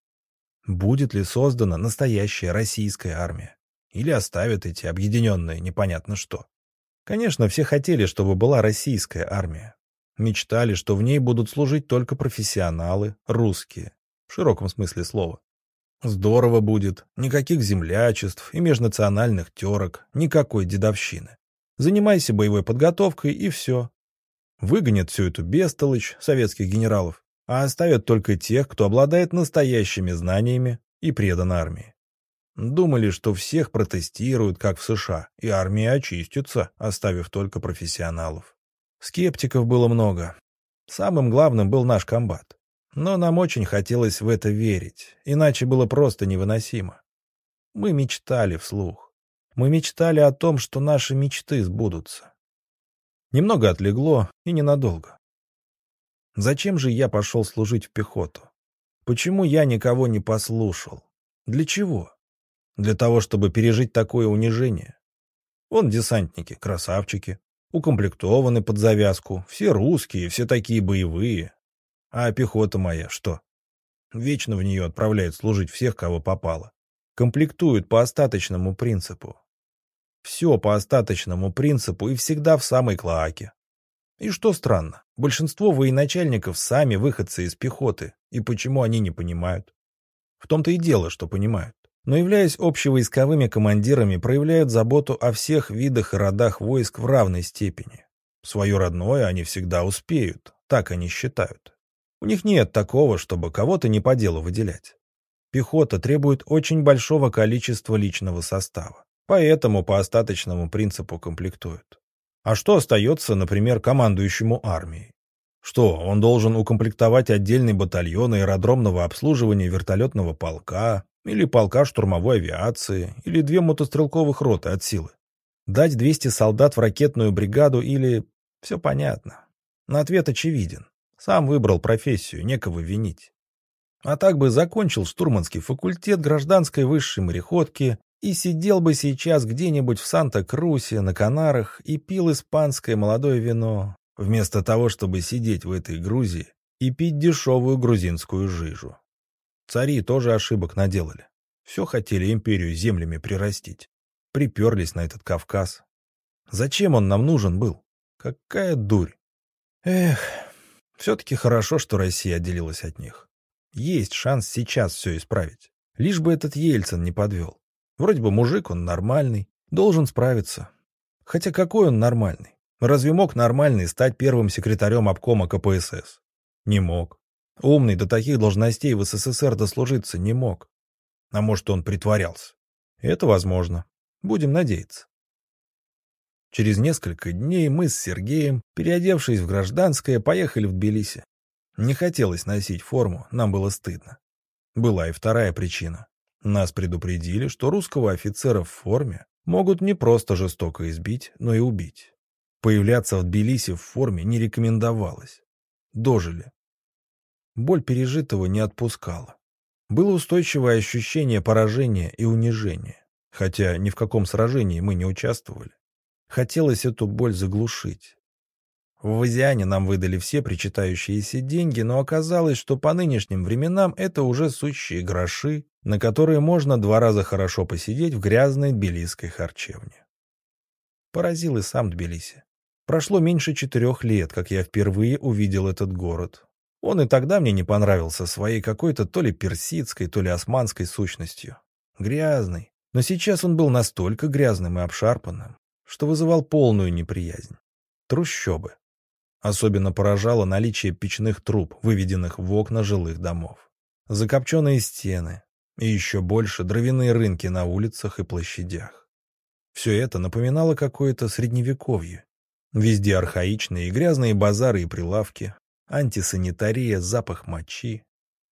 Будет ли создана настоящая российская армия? Или оставят эти объединенные непонятно что? Конечно, все хотели, чтобы была российская армия. Мечтали, что в ней будут служить только профессионалы, русские, в широком смысле слова. Здорово будет, никаких землячеств и межнациональных терок, никакой дедовщины. Занимайся боевой подготовкой и все. Выгонят всю эту бестолочь советских генералов, а оставят только тех, кто обладает настоящими знаниями и предан армии. Думали, что всех протестируют, как в США, и армия очистится, оставив только профессионалов. Скептиков было много. Самым главным был наш комбат. Но нам очень хотелось в это верить, иначе было просто невыносимо. Мы мечтали вслух. Мы мечтали о том, что наши мечты сбудутся. Немного отлегло и ненадолго. Зачем же я пошел служить в пехоту? Почему я никого не послушал? Для чего? Для того, чтобы пережить такое унижение. Вон десантники, красавчики, укомплектованы под завязку, все русские, все такие боевые. А пехота моя что? Вечно в нее отправляют служить всех, кого попало. Комплектуют по остаточному принципу. Все по остаточному принципу и всегда в самой клоаке. И что странно, большинство военачальников сами выходцы из пехоты, и почему они не понимают? В том-то и дело, что понимают но, являясь общевойсковыми командирами, проявляют заботу о всех видах и родах войск в равной степени. Свое родное они всегда успеют, так они считают. У них нет такого, чтобы кого-то не по делу выделять. Пехота требует очень большого количества личного состава, поэтому по остаточному принципу комплектуют. А что остается, например, командующему армией? Что, он должен укомплектовать отдельный батальон аэродромного обслуживания вертолетного полка, или полка штурмовой авиации, или две мотострелковых роты от силы. Дать 200 солдат в ракетную бригаду или... Все понятно. На ответ очевиден. Сам выбрал профессию, некого винить. А так бы закончил штурманский факультет гражданской высшей мореходки и сидел бы сейчас где-нибудь в Санта-Крусе, на Канарах и пил испанское молодое вино, вместо того, чтобы сидеть в этой Грузии и пить дешевую грузинскую жижу. Цари тоже ошибок наделали. Все хотели империю землями прирастить. Приперлись на этот Кавказ. Зачем он нам нужен был? Какая дурь. Эх, все-таки хорошо, что Россия отделилась от них. Есть шанс сейчас все исправить. Лишь бы этот Ельцин не подвел. Вроде бы мужик, он нормальный, должен справиться. Хотя какой он нормальный? Разве мог нормальный стать первым секретарем обкома КПСС? Не мог. Умный до таких должностей в СССР дослужиться не мог. А может, он притворялся. Это возможно. Будем надеяться. Через несколько дней мы с Сергеем, переодевшись в гражданское, поехали в Тбилиси. Не хотелось носить форму, нам было стыдно. Была и вторая причина. Нас предупредили, что русского офицера в форме могут не просто жестоко избить, но и убить. Появляться в Тбилиси в форме не рекомендовалось. Дожили. Боль пережитого не отпускала. Было устойчивое ощущение поражения и унижения, хотя ни в каком сражении мы не участвовали. Хотелось эту боль заглушить. В Вазиане нам выдали все причитающиеся деньги, но оказалось, что по нынешним временам это уже сущие гроши, на которые можно два раза хорошо посидеть в грязной тбилисской харчевне. Поразил и сам Тбилиси. Прошло меньше четырех лет, как я впервые увидел этот город. Он и тогда мне не понравился своей какой-то то ли персидской, то ли османской сущностью. Грязный. Но сейчас он был настолько грязным и обшарпанным, что вызывал полную неприязнь. Трущобы. Особенно поражало наличие печных труб, выведенных в окна жилых домов. Закопченные стены. И еще больше дровяные рынки на улицах и площадях. Все это напоминало какое-то средневековье. Везде архаичные и грязные базары и прилавки, антисанитария, запах мочи.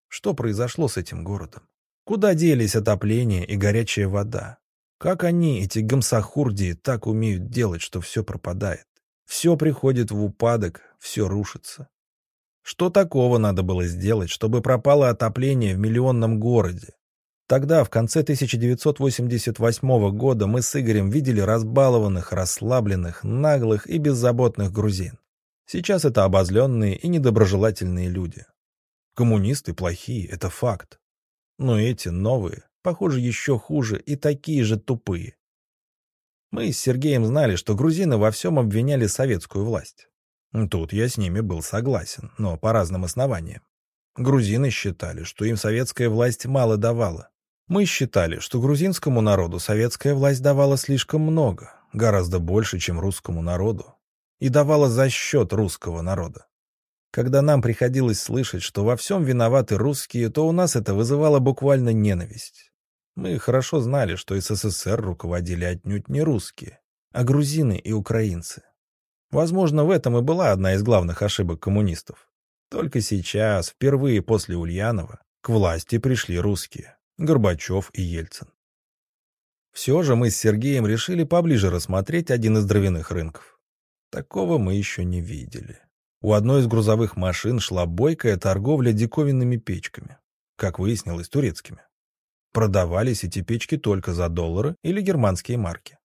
Что произошло с этим городом? Куда делись отопление и горячая вода? Как они, эти гамсахурдии, так умеют делать, что все пропадает? Все приходит в упадок, все рушится. Что такого надо было сделать, чтобы пропало отопление в миллионном городе? Тогда, в конце 1988 года, мы с Игорем видели разбалованных, расслабленных, наглых и беззаботных грузин. Сейчас это обозленные и недоброжелательные люди. Коммунисты плохие, это факт. Но эти новые, похоже, еще хуже и такие же тупые. Мы с Сергеем знали, что грузины во всем обвиняли советскую власть. Тут я с ними был согласен, но по разным основаниям. Грузины считали, что им советская власть мало давала. Мы считали, что грузинскому народу советская власть давала слишком много, гораздо больше, чем русскому народу, и давала за счет русского народа. Когда нам приходилось слышать, что во всем виноваты русские, то у нас это вызывало буквально ненависть. Мы хорошо знали, что СССР руководили отнюдь не русские, а грузины и украинцы. Возможно, в этом и была одна из главных ошибок коммунистов. Только сейчас, впервые после Ульянова, к власти пришли русские. Горбачев и Ельцин. Все же мы с Сергеем решили поближе рассмотреть один из дровяных рынков. Такого мы еще не видели. У одной из грузовых машин шла бойкая торговля диковинными печками. Как выяснилось, турецкими. Продавались эти печки только за доллары или германские марки.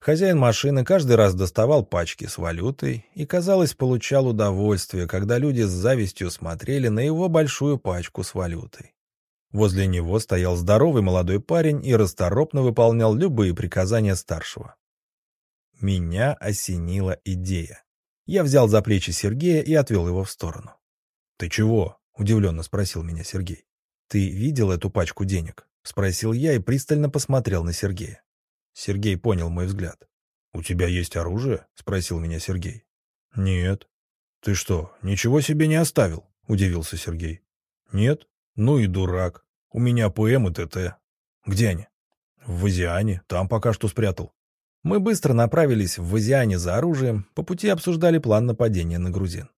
Хозяин машины каждый раз доставал пачки с валютой и, казалось, получал удовольствие, когда люди с завистью смотрели на его большую пачку с валютой. Возле него стоял здоровый молодой парень и расторопно выполнял любые приказания старшего. Меня осенила идея. Я взял за плечи Сергея и отвел его в сторону. «Ты чего?» — удивленно спросил меня Сергей. «Ты видел эту пачку денег?» — спросил я и пристально посмотрел на Сергея. Сергей понял мой взгляд. «У тебя есть оружие?» — спросил меня Сергей. «Нет». «Ты что, ничего себе не оставил?» — удивился Сергей. «Нет», ну и дурак. У меня ПМ и ТТ. Где они? В Азиане. Там пока что спрятал. Мы быстро направились в Азиане за оружием, по пути обсуждали план нападения на грузин.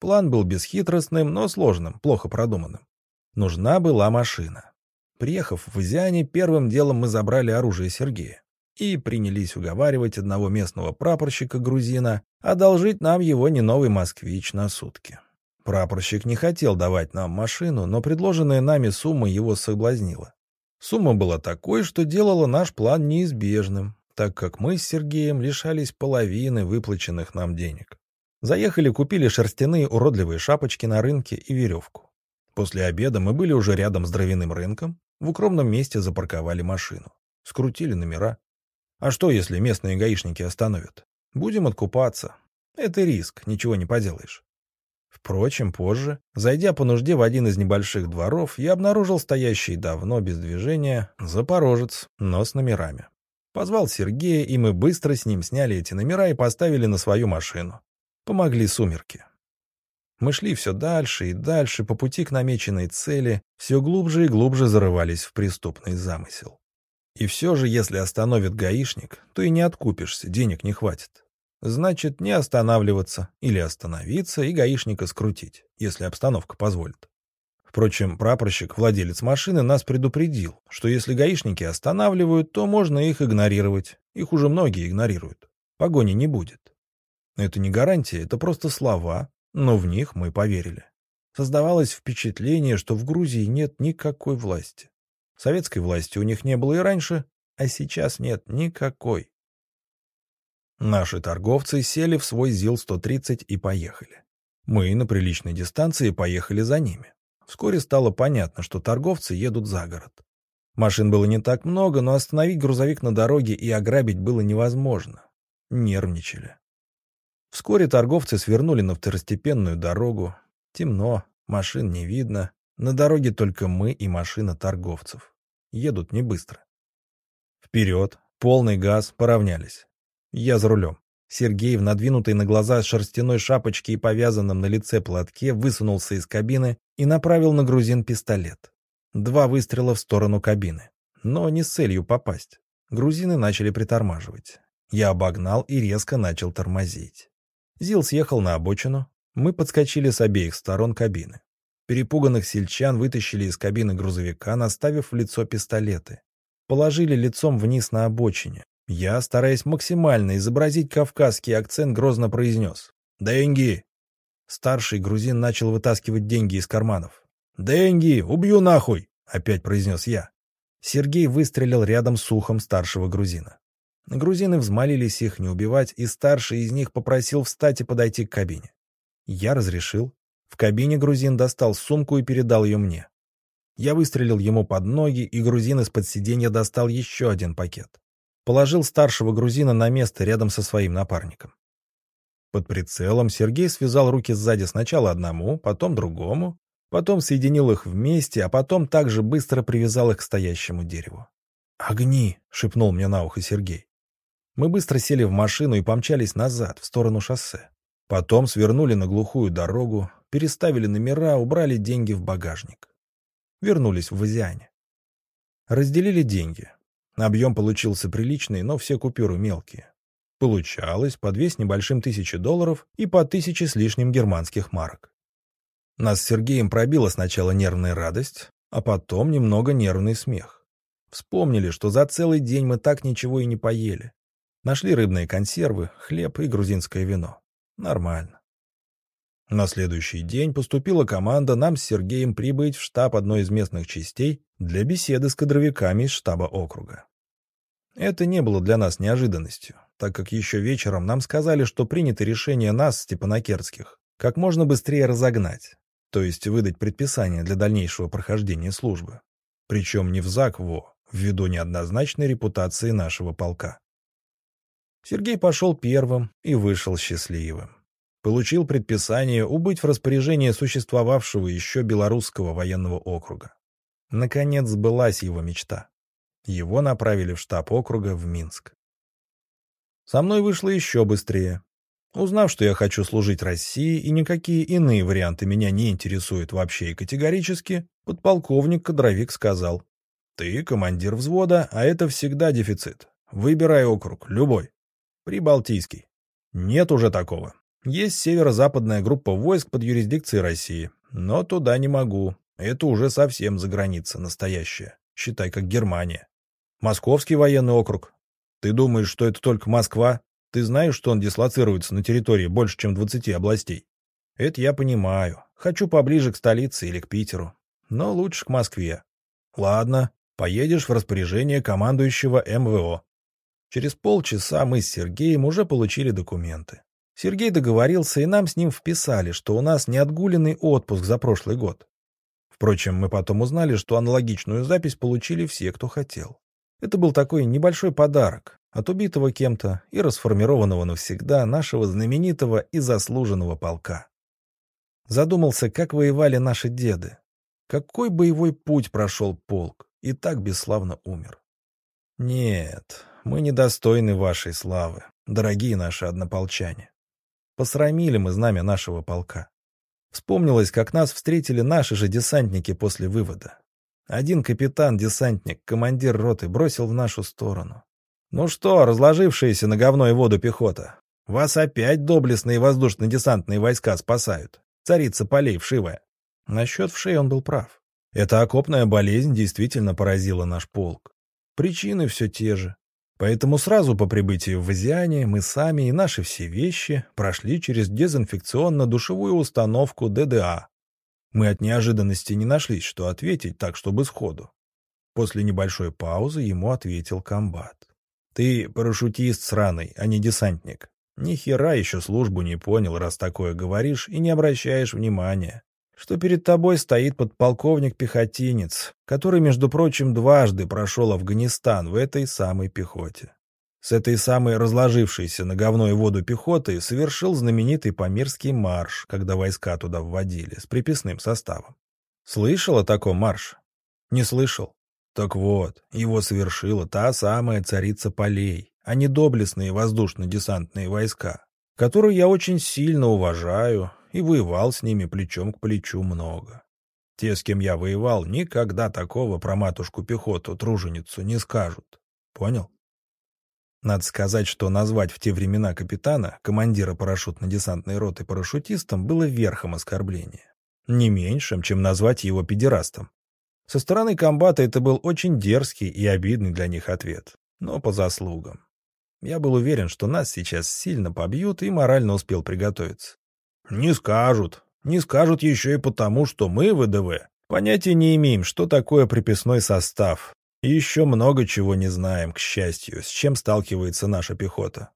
План был бесхитростным, но сложным, плохо продуманным. Нужна была машина. Приехав в Азиане, первым делом мы забрали оружие Сергея и принялись уговаривать одного местного прапорщика-грузина одолжить нам его не новый «Москвич» на сутки. Прапорщик не хотел давать нам машину, но предложенная нами сумма его соблазнила. Сумма была такой, что делала наш план неизбежным, так как мы с Сергеем лишались половины выплаченных нам денег. Заехали, купили шерстяные уродливые шапочки на рынке и веревку. После обеда мы были уже рядом с дровяным рынком, в укромном месте запарковали машину. Скрутили номера. А что, если местные гаишники остановят? Будем откупаться. Это риск, ничего не поделаешь. Впрочем, позже, зайдя по нужде в один из небольших дворов, я обнаружил стоящий давно без движения запорожец, но с номерами. Позвал Сергея, и мы быстро с ним сняли эти номера и поставили на свою машину. Помогли сумерки. Мы шли все дальше и дальше по пути к намеченной цели, все глубже и глубже зарывались в преступный замысел. И все же, если остановит гаишник, то и не откупишься, денег не хватит. Значит, не останавливаться или остановиться и гаишника скрутить, если обстановка позволит. Впрочем, прапорщик, владелец машины, нас предупредил, что если гаишники останавливают, то можно их игнорировать. Их уже многие игнорируют. Погони не будет. Это не гарантия, это просто слова, но в них мы поверили. Создавалось впечатление, что в Грузии нет никакой власти. Советской власти у них не было и раньше, а сейчас нет никакой. Наши торговцы сели в свой ЗИЛ-130 и поехали. Мы на приличной дистанции поехали за ними. Вскоре стало понятно, что торговцы едут за город. Машин было не так много, но остановить грузовик на дороге и ограбить было невозможно. Нервничали. Вскоре торговцы свернули на второстепенную дорогу. Темно, машин не видно. На дороге только мы и машина торговцев. Едут не быстро. Вперед, полный газ, поравнялись. Я за рулем. Сергей в надвинутой на глаза шерстяной шапочке и повязанном на лице платке высунулся из кабины и направил на грузин пистолет. Два выстрела в сторону кабины. Но не с целью попасть. Грузины начали притормаживать. Я обогнал и резко начал тормозить. Зил съехал на обочину. Мы подскочили с обеих сторон кабины. Перепуганных сельчан вытащили из кабины грузовика, наставив в лицо пистолеты. Положили лицом вниз на обочине. Я, стараясь максимально изобразить кавказский акцент, грозно произнес. «Деньги!» Старший грузин начал вытаскивать деньги из карманов. «Деньги! Убью нахуй!» — опять произнес я. Сергей выстрелил рядом с ухом старшего грузина. Грузины взмолились их не убивать, и старший из них попросил встать и подойти к кабине. Я разрешил. В кабине грузин достал сумку и передал ее мне. Я выстрелил ему под ноги, и грузин из-под сиденья достал еще один пакет. Положил старшего грузина на место рядом со своим напарником. Под прицелом Сергей связал руки сзади сначала одному, потом другому, Потом соединил их вместе, а потом также быстро привязал их к стоящему дереву. «Огни!» — шепнул мне на ухо Сергей. Мы быстро сели в машину и помчались назад, в сторону шоссе. Потом свернули на глухую дорогу, переставили номера, убрали деньги в багажник. Вернулись в Вазиане. Разделили деньги. Объем получился приличный, но все купюры мелкие. Получалось по две с небольшим тысячи долларов и по тысяче с лишним германских марок. Нас с Сергеем пробила сначала нервная радость, а потом немного нервный смех. Вспомнили, что за целый день мы так ничего и не поели. Нашли рыбные консервы, хлеб и грузинское вино. Нормально. На следующий день поступила команда нам с Сергеем прибыть в штаб одной из местных частей для беседы с кадровиками из штаба округа. Это не было для нас неожиданностью, так как еще вечером нам сказали, что принято решение нас, степанакерских, как можно быстрее разогнать, то есть выдать предписание для дальнейшего прохождения службы. Причем не в ЗАГ-ВО, ввиду неоднозначной репутации нашего полка. Сергей пошел первым и вышел счастливым. Получил предписание убыть в распоряжение существовавшего еще Белорусского военного округа. Наконец сбылась его мечта. Его направили в штаб округа в Минск. Со мной вышло еще быстрее. Узнав, что я хочу служить России и никакие иные варианты меня не интересуют вообще и категорически, подполковник-кадровик сказал, «Ты командир взвода, а это всегда дефицит. Выбирай округ, любой. Прибалтийский. Нет уже такого. Есть северо-западная группа войск под юрисдикцией России, но туда не могу. Это уже совсем за граница настоящая. Считай, как Германия. Московский военный округ. Ты думаешь, что это только Москва? Ты знаешь, что он дислоцируется на территории больше, чем 20 областей? Это я понимаю. Хочу поближе к столице или к Питеру. Но лучше к Москве. Ладно, поедешь в распоряжение командующего МВО. Через полчаса мы с Сергеем уже получили документы. Сергей договорился, и нам с ним вписали, что у нас неотгуленный отпуск за прошлый год. Впрочем, мы потом узнали, что аналогичную запись получили все, кто хотел. Это был такой небольшой подарок, от убитого кем-то и расформированного навсегда нашего знаменитого и заслуженного полка. Задумался, как воевали наши деды. Какой боевой путь прошел полк и так бесславно умер. Нет, мы недостойны вашей славы, дорогие наши однополчане. Посрамили мы знамя нашего полка. Вспомнилось, как нас встретили наши же десантники после вывода. Один капитан-десантник, командир роты, бросил в нашу сторону. «Ну что, разложившиеся на говно и воду пехота, вас опять доблестные воздушно-десантные войска спасают. Царица полей вшивая». Насчет вшей он был прав. Эта окопная болезнь действительно поразила наш полк. Причины все те же. Поэтому сразу по прибытии в Азиане мы сами и наши все вещи прошли через дезинфекционно-душевую установку ДДА. Мы от неожиданности не нашлись, что ответить так, чтобы сходу. После небольшой паузы ему ответил комбат. Ты парашютист сраный, а не десантник. Ни хера еще службу не понял, раз такое говоришь и не обращаешь внимания, что перед тобой стоит подполковник-пехотинец, который, между прочим, дважды прошел Афганистан в этой самой пехоте. С этой самой разложившейся на говно и воду пехоты совершил знаменитый Памирский марш, когда войска туда вводили, с приписным составом. Слышал о таком марше? Не слышал. Так вот, его совершила та самая царица полей, а не доблестные воздушно-десантные войска, которую я очень сильно уважаю и воевал с ними плечом к плечу много. Те, с кем я воевал, никогда такого про матушку-пехоту, труженицу, не скажут. Понял? Надо сказать, что назвать в те времена капитана, командира парашютно-десантной роты парашютистом, было верхом оскорбления. Не меньшим, чем назвать его педерастом. Со стороны комбата это был очень дерзкий и обидный для них ответ, но по заслугам. Я был уверен, что нас сейчас сильно побьют, и морально успел приготовиться. Не скажут. Не скажут еще и потому, что мы, ВДВ, понятия не имеем, что такое приписной состав. И еще много чего не знаем, к счастью, с чем сталкивается наша пехота.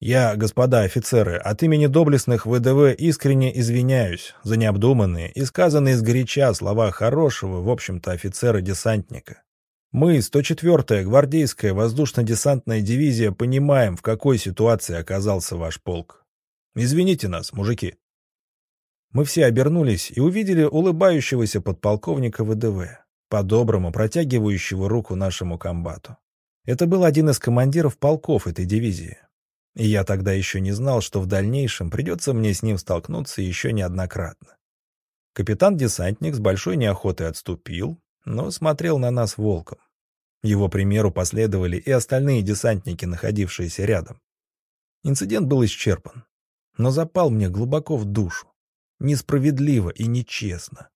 Я, господа офицеры, от имени доблестных ВДВ искренне извиняюсь за необдуманные и сказанные сгоряча слова хорошего, в общем-то, офицера-десантника. Мы, 104-я гвардейская воздушно-десантная дивизия, понимаем, в какой ситуации оказался ваш полк. Извините нас, мужики. Мы все обернулись и увидели улыбающегося подполковника ВДВ, по-доброму протягивающего руку нашему комбату. Это был один из командиров полков этой дивизии. И я тогда еще не знал, что в дальнейшем придется мне с ним столкнуться еще неоднократно. Капитан-десантник с большой неохотой отступил, но смотрел на нас волком. Его примеру последовали и остальные десантники, находившиеся рядом. Инцидент был исчерпан, но запал мне глубоко в душу. Несправедливо и нечестно.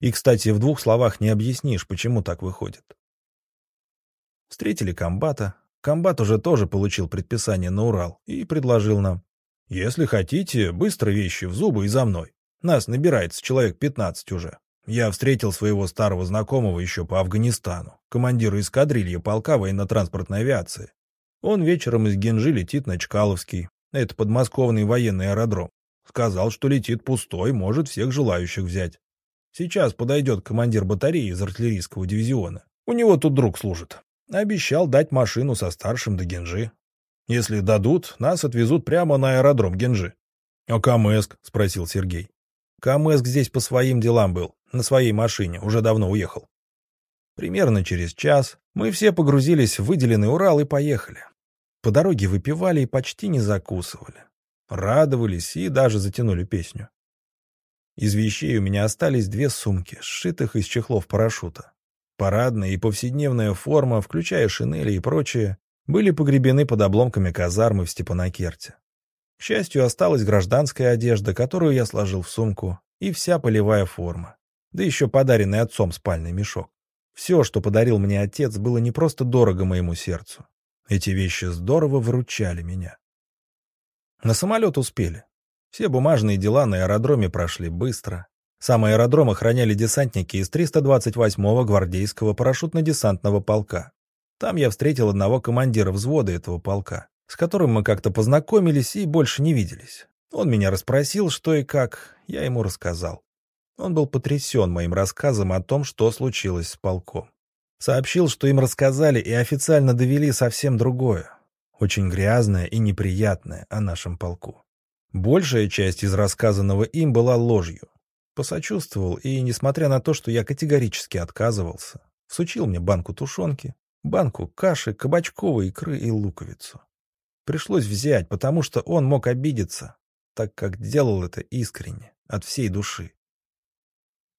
И, кстати, в двух словах не объяснишь, почему так выходит. Встретили комбата. Комбат уже тоже получил предписание на Урал и предложил нам. «Если хотите, быстро вещи в зубы и за мной. Нас набирается человек пятнадцать уже. Я встретил своего старого знакомого еще по Афганистану, командира эскадрильи полка военно-транспортной авиации. Он вечером из Генжи летит на Чкаловский. Это подмосковный военный аэродром. Сказал, что летит пустой, может всех желающих взять. Сейчас подойдет командир батареи из артиллерийского дивизиона. У него тут друг служит. Обещал дать машину со старшим до Генжи. Если дадут, нас отвезут прямо на аэродром Генжи. — А Камэск? — спросил Сергей. — Камэск здесь по своим делам был, на своей машине, уже давно уехал. Примерно через час мы все погрузились в выделенный Урал и поехали. По дороге выпивали и почти не закусывали радовались и даже затянули песню. Из вещей у меня остались две сумки, сшитых из чехлов парашюта. Парадная и повседневная форма, включая шинели и прочее, были погребены под обломками казармы в Степанакерте. К счастью, осталась гражданская одежда, которую я сложил в сумку, и вся полевая форма, да еще подаренный отцом спальный мешок. Все, что подарил мне отец, было не просто дорого моему сердцу. Эти вещи здорово выручали меня. На самолет успели. Все бумажные дела на аэродроме прошли быстро. Сам аэродром охраняли десантники из 328-го гвардейского парашютно-десантного полка. Там я встретил одного командира взвода этого полка, с которым мы как-то познакомились и больше не виделись. Он меня расспросил, что и как, я ему рассказал. Он был потрясен моим рассказом о том, что случилось с полком. Сообщил, что им рассказали и официально довели совсем другое очень грязная и неприятная о нашем полку. Большая часть из рассказанного им была ложью. Посочувствовал и, несмотря на то, что я категорически отказывался, всучил мне банку тушенки, банку каши, кабачковой икры и луковицу. Пришлось взять, потому что он мог обидеться, так как делал это искренне, от всей души.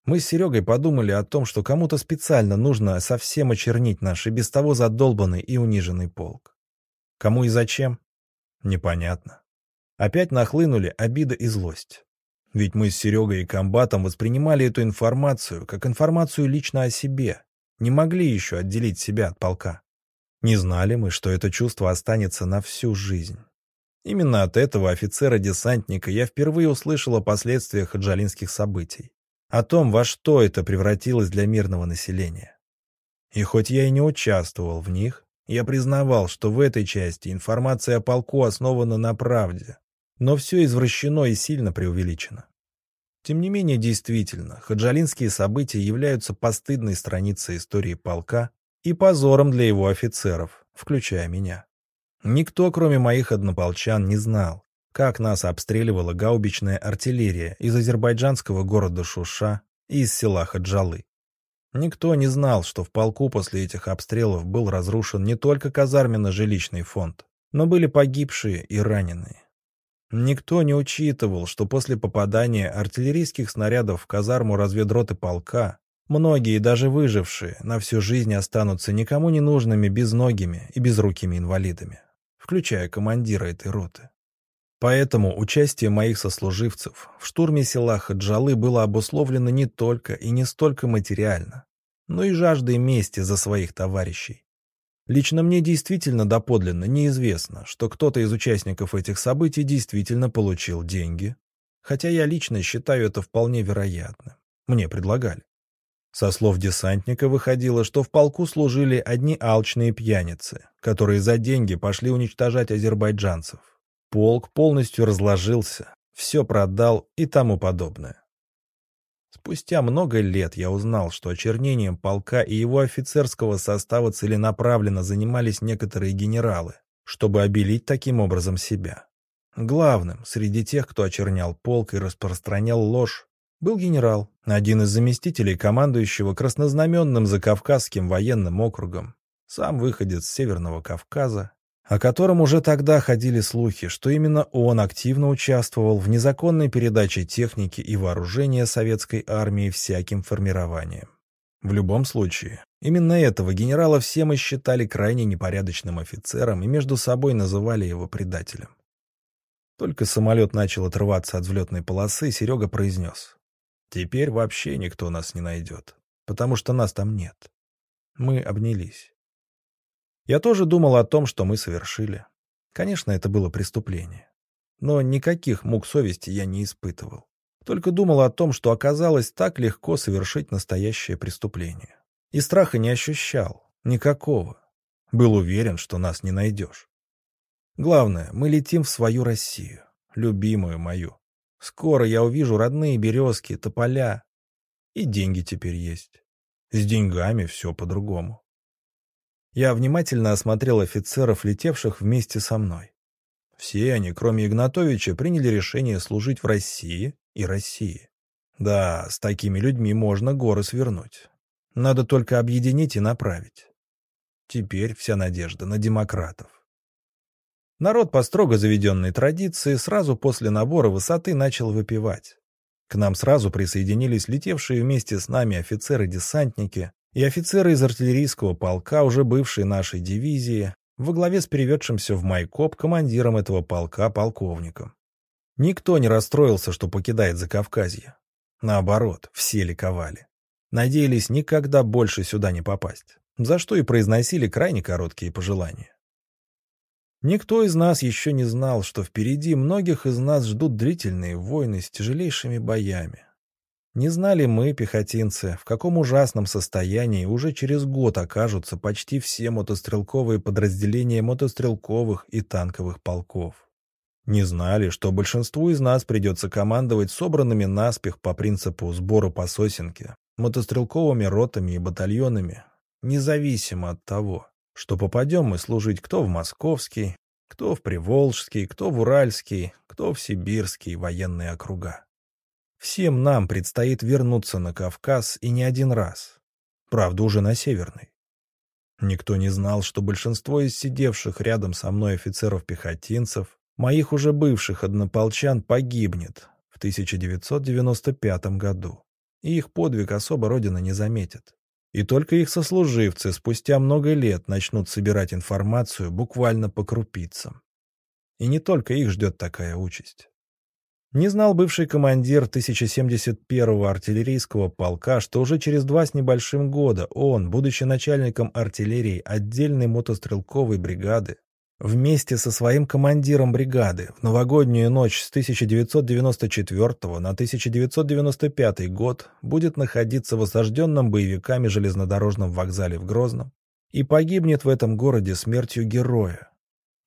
Мы с Серегой подумали о том, что кому-то специально нужно совсем очернить наш и без того задолбанный и униженный полк. Кому и зачем? Непонятно. Опять нахлынули обида и злость. Ведь мы с Серегой и комбатом воспринимали эту информацию как информацию лично о себе, не могли еще отделить себя от полка. Не знали мы, что это чувство останется на всю жизнь. Именно от этого офицера-десантника я впервые услышал о последствиях хаджалинских событий, о том, во что это превратилось для мирного населения. И хоть я и не участвовал в них, Я признавал, что в этой части информация о полку основана на правде, но все извращено и сильно преувеличено. Тем не менее, действительно, хаджалинские события являются постыдной страницей истории полка и позором для его офицеров, включая меня. Никто, кроме моих однополчан, не знал, как нас обстреливала гаубичная артиллерия из азербайджанского города Шуша и из села Хаджалы. Никто не знал, что в полку после этих обстрелов был разрушен не только казарменно-жилищный фонд, но были погибшие и раненые. Никто не учитывал, что после попадания артиллерийских снарядов в казарму разведроты полка многие, даже выжившие, на всю жизнь останутся никому не нужными безногими и безрукими инвалидами, включая командира этой роты. Поэтому участие моих сослуживцев в штурме села Хаджалы было обусловлено не только и не столько материально, но и жаждой мести за своих товарищей. Лично мне действительно доподлинно неизвестно, что кто-то из участников этих событий действительно получил деньги, хотя я лично считаю это вполне вероятным. Мне предлагали. Со слов десантника выходило, что в полку служили одни алчные пьяницы, которые за деньги пошли уничтожать азербайджанцев. Полк полностью разложился, все продал и тому подобное. Спустя много лет я узнал, что очернением полка и его офицерского состава целенаправленно занимались некоторые генералы, чтобы обелить таким образом себя. Главным среди тех, кто очернял полк и распространял ложь, был генерал, один из заместителей командующего краснознаменным Закавказским военным округом, сам выходец с Северного Кавказа о котором уже тогда ходили слухи, что именно он активно участвовал в незаконной передаче техники и вооружения советской армии всяким формированием. В любом случае, именно этого генерала все мы считали крайне непорядочным офицером и между собой называли его предателем. Только самолет начал отрываться от взлетной полосы, Серега произнес. «Теперь вообще никто нас не найдет, потому что нас там нет». Мы обнялись. Я тоже думал о том, что мы совершили. Конечно, это было преступление. Но никаких мук совести я не испытывал. Только думал о том, что оказалось так легко совершить настоящее преступление. И страха не ощущал. Никакого. Был уверен, что нас не найдешь. Главное, мы летим в свою Россию. Любимую мою. Скоро я увижу родные березки, тополя. И деньги теперь есть. С деньгами все по-другому. Я внимательно осмотрел офицеров, летевших вместе со мной. Все они, кроме Игнатовича, приняли решение служить в России и России. Да, с такими людьми можно горы свернуть. Надо только объединить и направить. Теперь вся надежда на демократов. Народ по строго заведенной традиции сразу после набора высоты начал выпивать. К нам сразу присоединились летевшие вместе с нами офицеры-десантники, и офицеры из артиллерийского полка, уже бывшей нашей дивизии, во главе с переведшимся в Майкоп командиром этого полка полковником. Никто не расстроился, что покидает Закавказье. Наоборот, все ликовали. Надеялись никогда больше сюда не попасть, за что и произносили крайне короткие пожелания. Никто из нас еще не знал, что впереди многих из нас ждут длительные войны с тяжелейшими боями, не знали мы, пехотинцы, в каком ужасном состоянии уже через год окажутся почти все мотострелковые подразделения мотострелковых и танковых полков. Не знали, что большинству из нас придется командовать собранными наспех по принципу сбора по сосенке, мотострелковыми ротами и батальонами, независимо от того, что попадем мы служить кто в московский, кто в приволжский, кто в уральский, кто в сибирский военные округа. Всем нам предстоит вернуться на Кавказ и не один раз. Правда, уже на Северный. Никто не знал, что большинство из сидевших рядом со мной офицеров-пехотинцев, моих уже бывших однополчан, погибнет в 1995 году, и их подвиг особо Родина не заметит. И только их сослуживцы спустя много лет начнут собирать информацию буквально по крупицам. И не только их ждет такая участь. Не знал бывший командир 1071-го артиллерийского полка, что уже через два с небольшим года он, будучи начальником артиллерии отдельной мотострелковой бригады, вместе со своим командиром бригады в новогоднюю ночь с 1994 на 1995 год будет находиться в осажденном боевиками железнодорожном вокзале в Грозном и погибнет в этом городе смертью героя.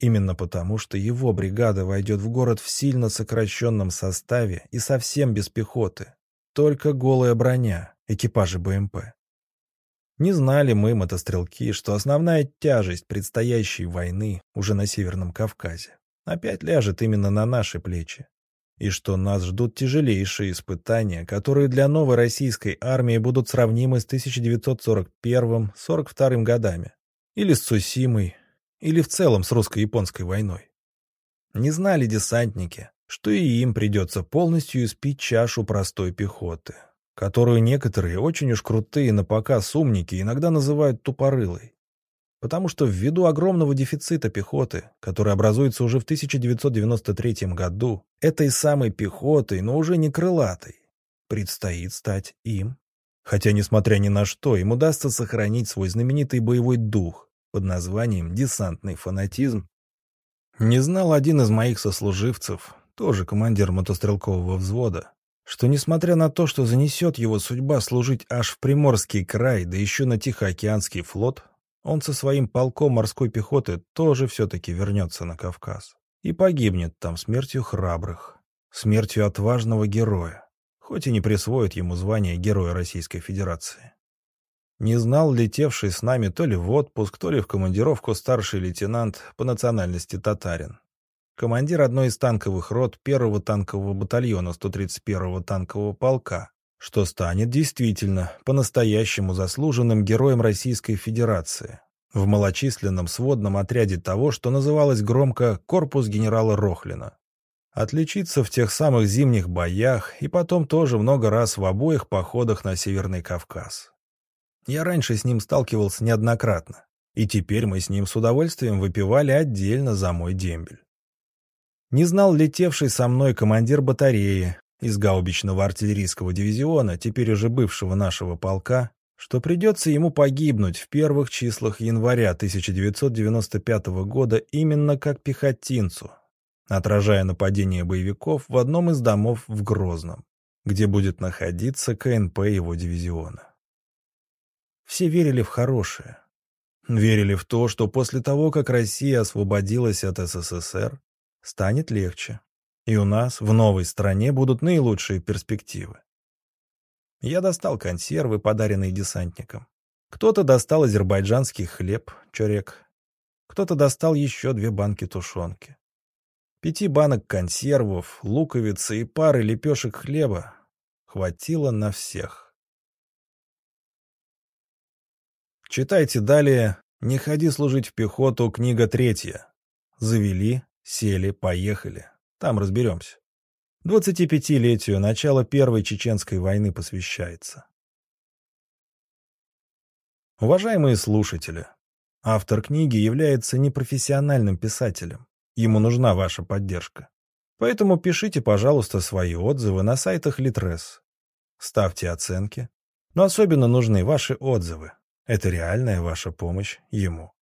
Именно потому, что его бригада войдет в город в сильно сокращенном составе и совсем без пехоты. Только голая броня, экипажи БМП. Не знали мы, мотострелки, что основная тяжесть предстоящей войны уже на Северном Кавказе опять ляжет именно на наши плечи. И что нас ждут тяжелейшие испытания, которые для новой российской армии будут сравнимы с 1941-42 годами. Или с Цусимой, или в целом с русско-японской войной. Не знали десантники, что и им придется полностью испить чашу простой пехоты, которую некоторые очень уж крутые на показ умники иногда называют тупорылой. Потому что ввиду огромного дефицита пехоты, который образуется уже в 1993 году, этой самой пехотой, но уже не крылатой, предстоит стать им. Хотя, несмотря ни на что, им удастся сохранить свой знаменитый боевой дух под названием «десантный фанатизм». Не знал один из моих сослуживцев, тоже командир мотострелкового взвода, что, несмотря на то, что занесет его судьба служить аж в Приморский край, да еще на Тихоокеанский флот, он со своим полком морской пехоты тоже все-таки вернется на Кавказ и погибнет там смертью храбрых, смертью отважного героя, хоть и не присвоит ему звание Героя Российской Федерации. Не знал летевший с нами то ли в отпуск, то ли в командировку старший лейтенант по национальности татарин командир одной из танковых рот первого танкового батальона 131-го танкового полка, что станет действительно по-настоящему заслуженным героем Российской Федерации в малочисленном сводном отряде того, что называлось громко «Корпус генерала Рохлина». Отличиться в тех самых зимних боях и потом тоже много раз в обоих походах на Северный Кавказ. Я раньше с ним сталкивался неоднократно, и теперь мы с ним с удовольствием выпивали отдельно за мой дембель. Не знал летевший со мной командир батареи из гаубичного артиллерийского дивизиона, теперь уже бывшего нашего полка, что придется ему погибнуть в первых числах января 1995 года именно как пехотинцу, отражая нападение боевиков в одном из домов в Грозном, где будет находиться КНП его дивизиона. Все верили в хорошее. Верили в то, что после того, как Россия освободилась от СССР, станет легче, и у нас в новой стране будут наилучшие перспективы. Я достал консервы, подаренные десантникам. Кто-то достал азербайджанский хлеб, чорек. Кто-то достал еще две банки тушенки. Пяти банок консервов, луковицы и пары лепешек хлеба хватило на всех. Читайте далее «Не ходи служить в пехоту» книга третья. Завели Сели, поехали. Там разберемся. 25-летию начала Первой Чеченской войны посвящается. Уважаемые слушатели, автор книги является непрофессиональным писателем. Ему нужна ваша поддержка. Поэтому пишите, пожалуйста, свои отзывы на сайтах Литрес. Ставьте оценки. Но особенно нужны ваши отзывы. Это реальная ваша помощь ему.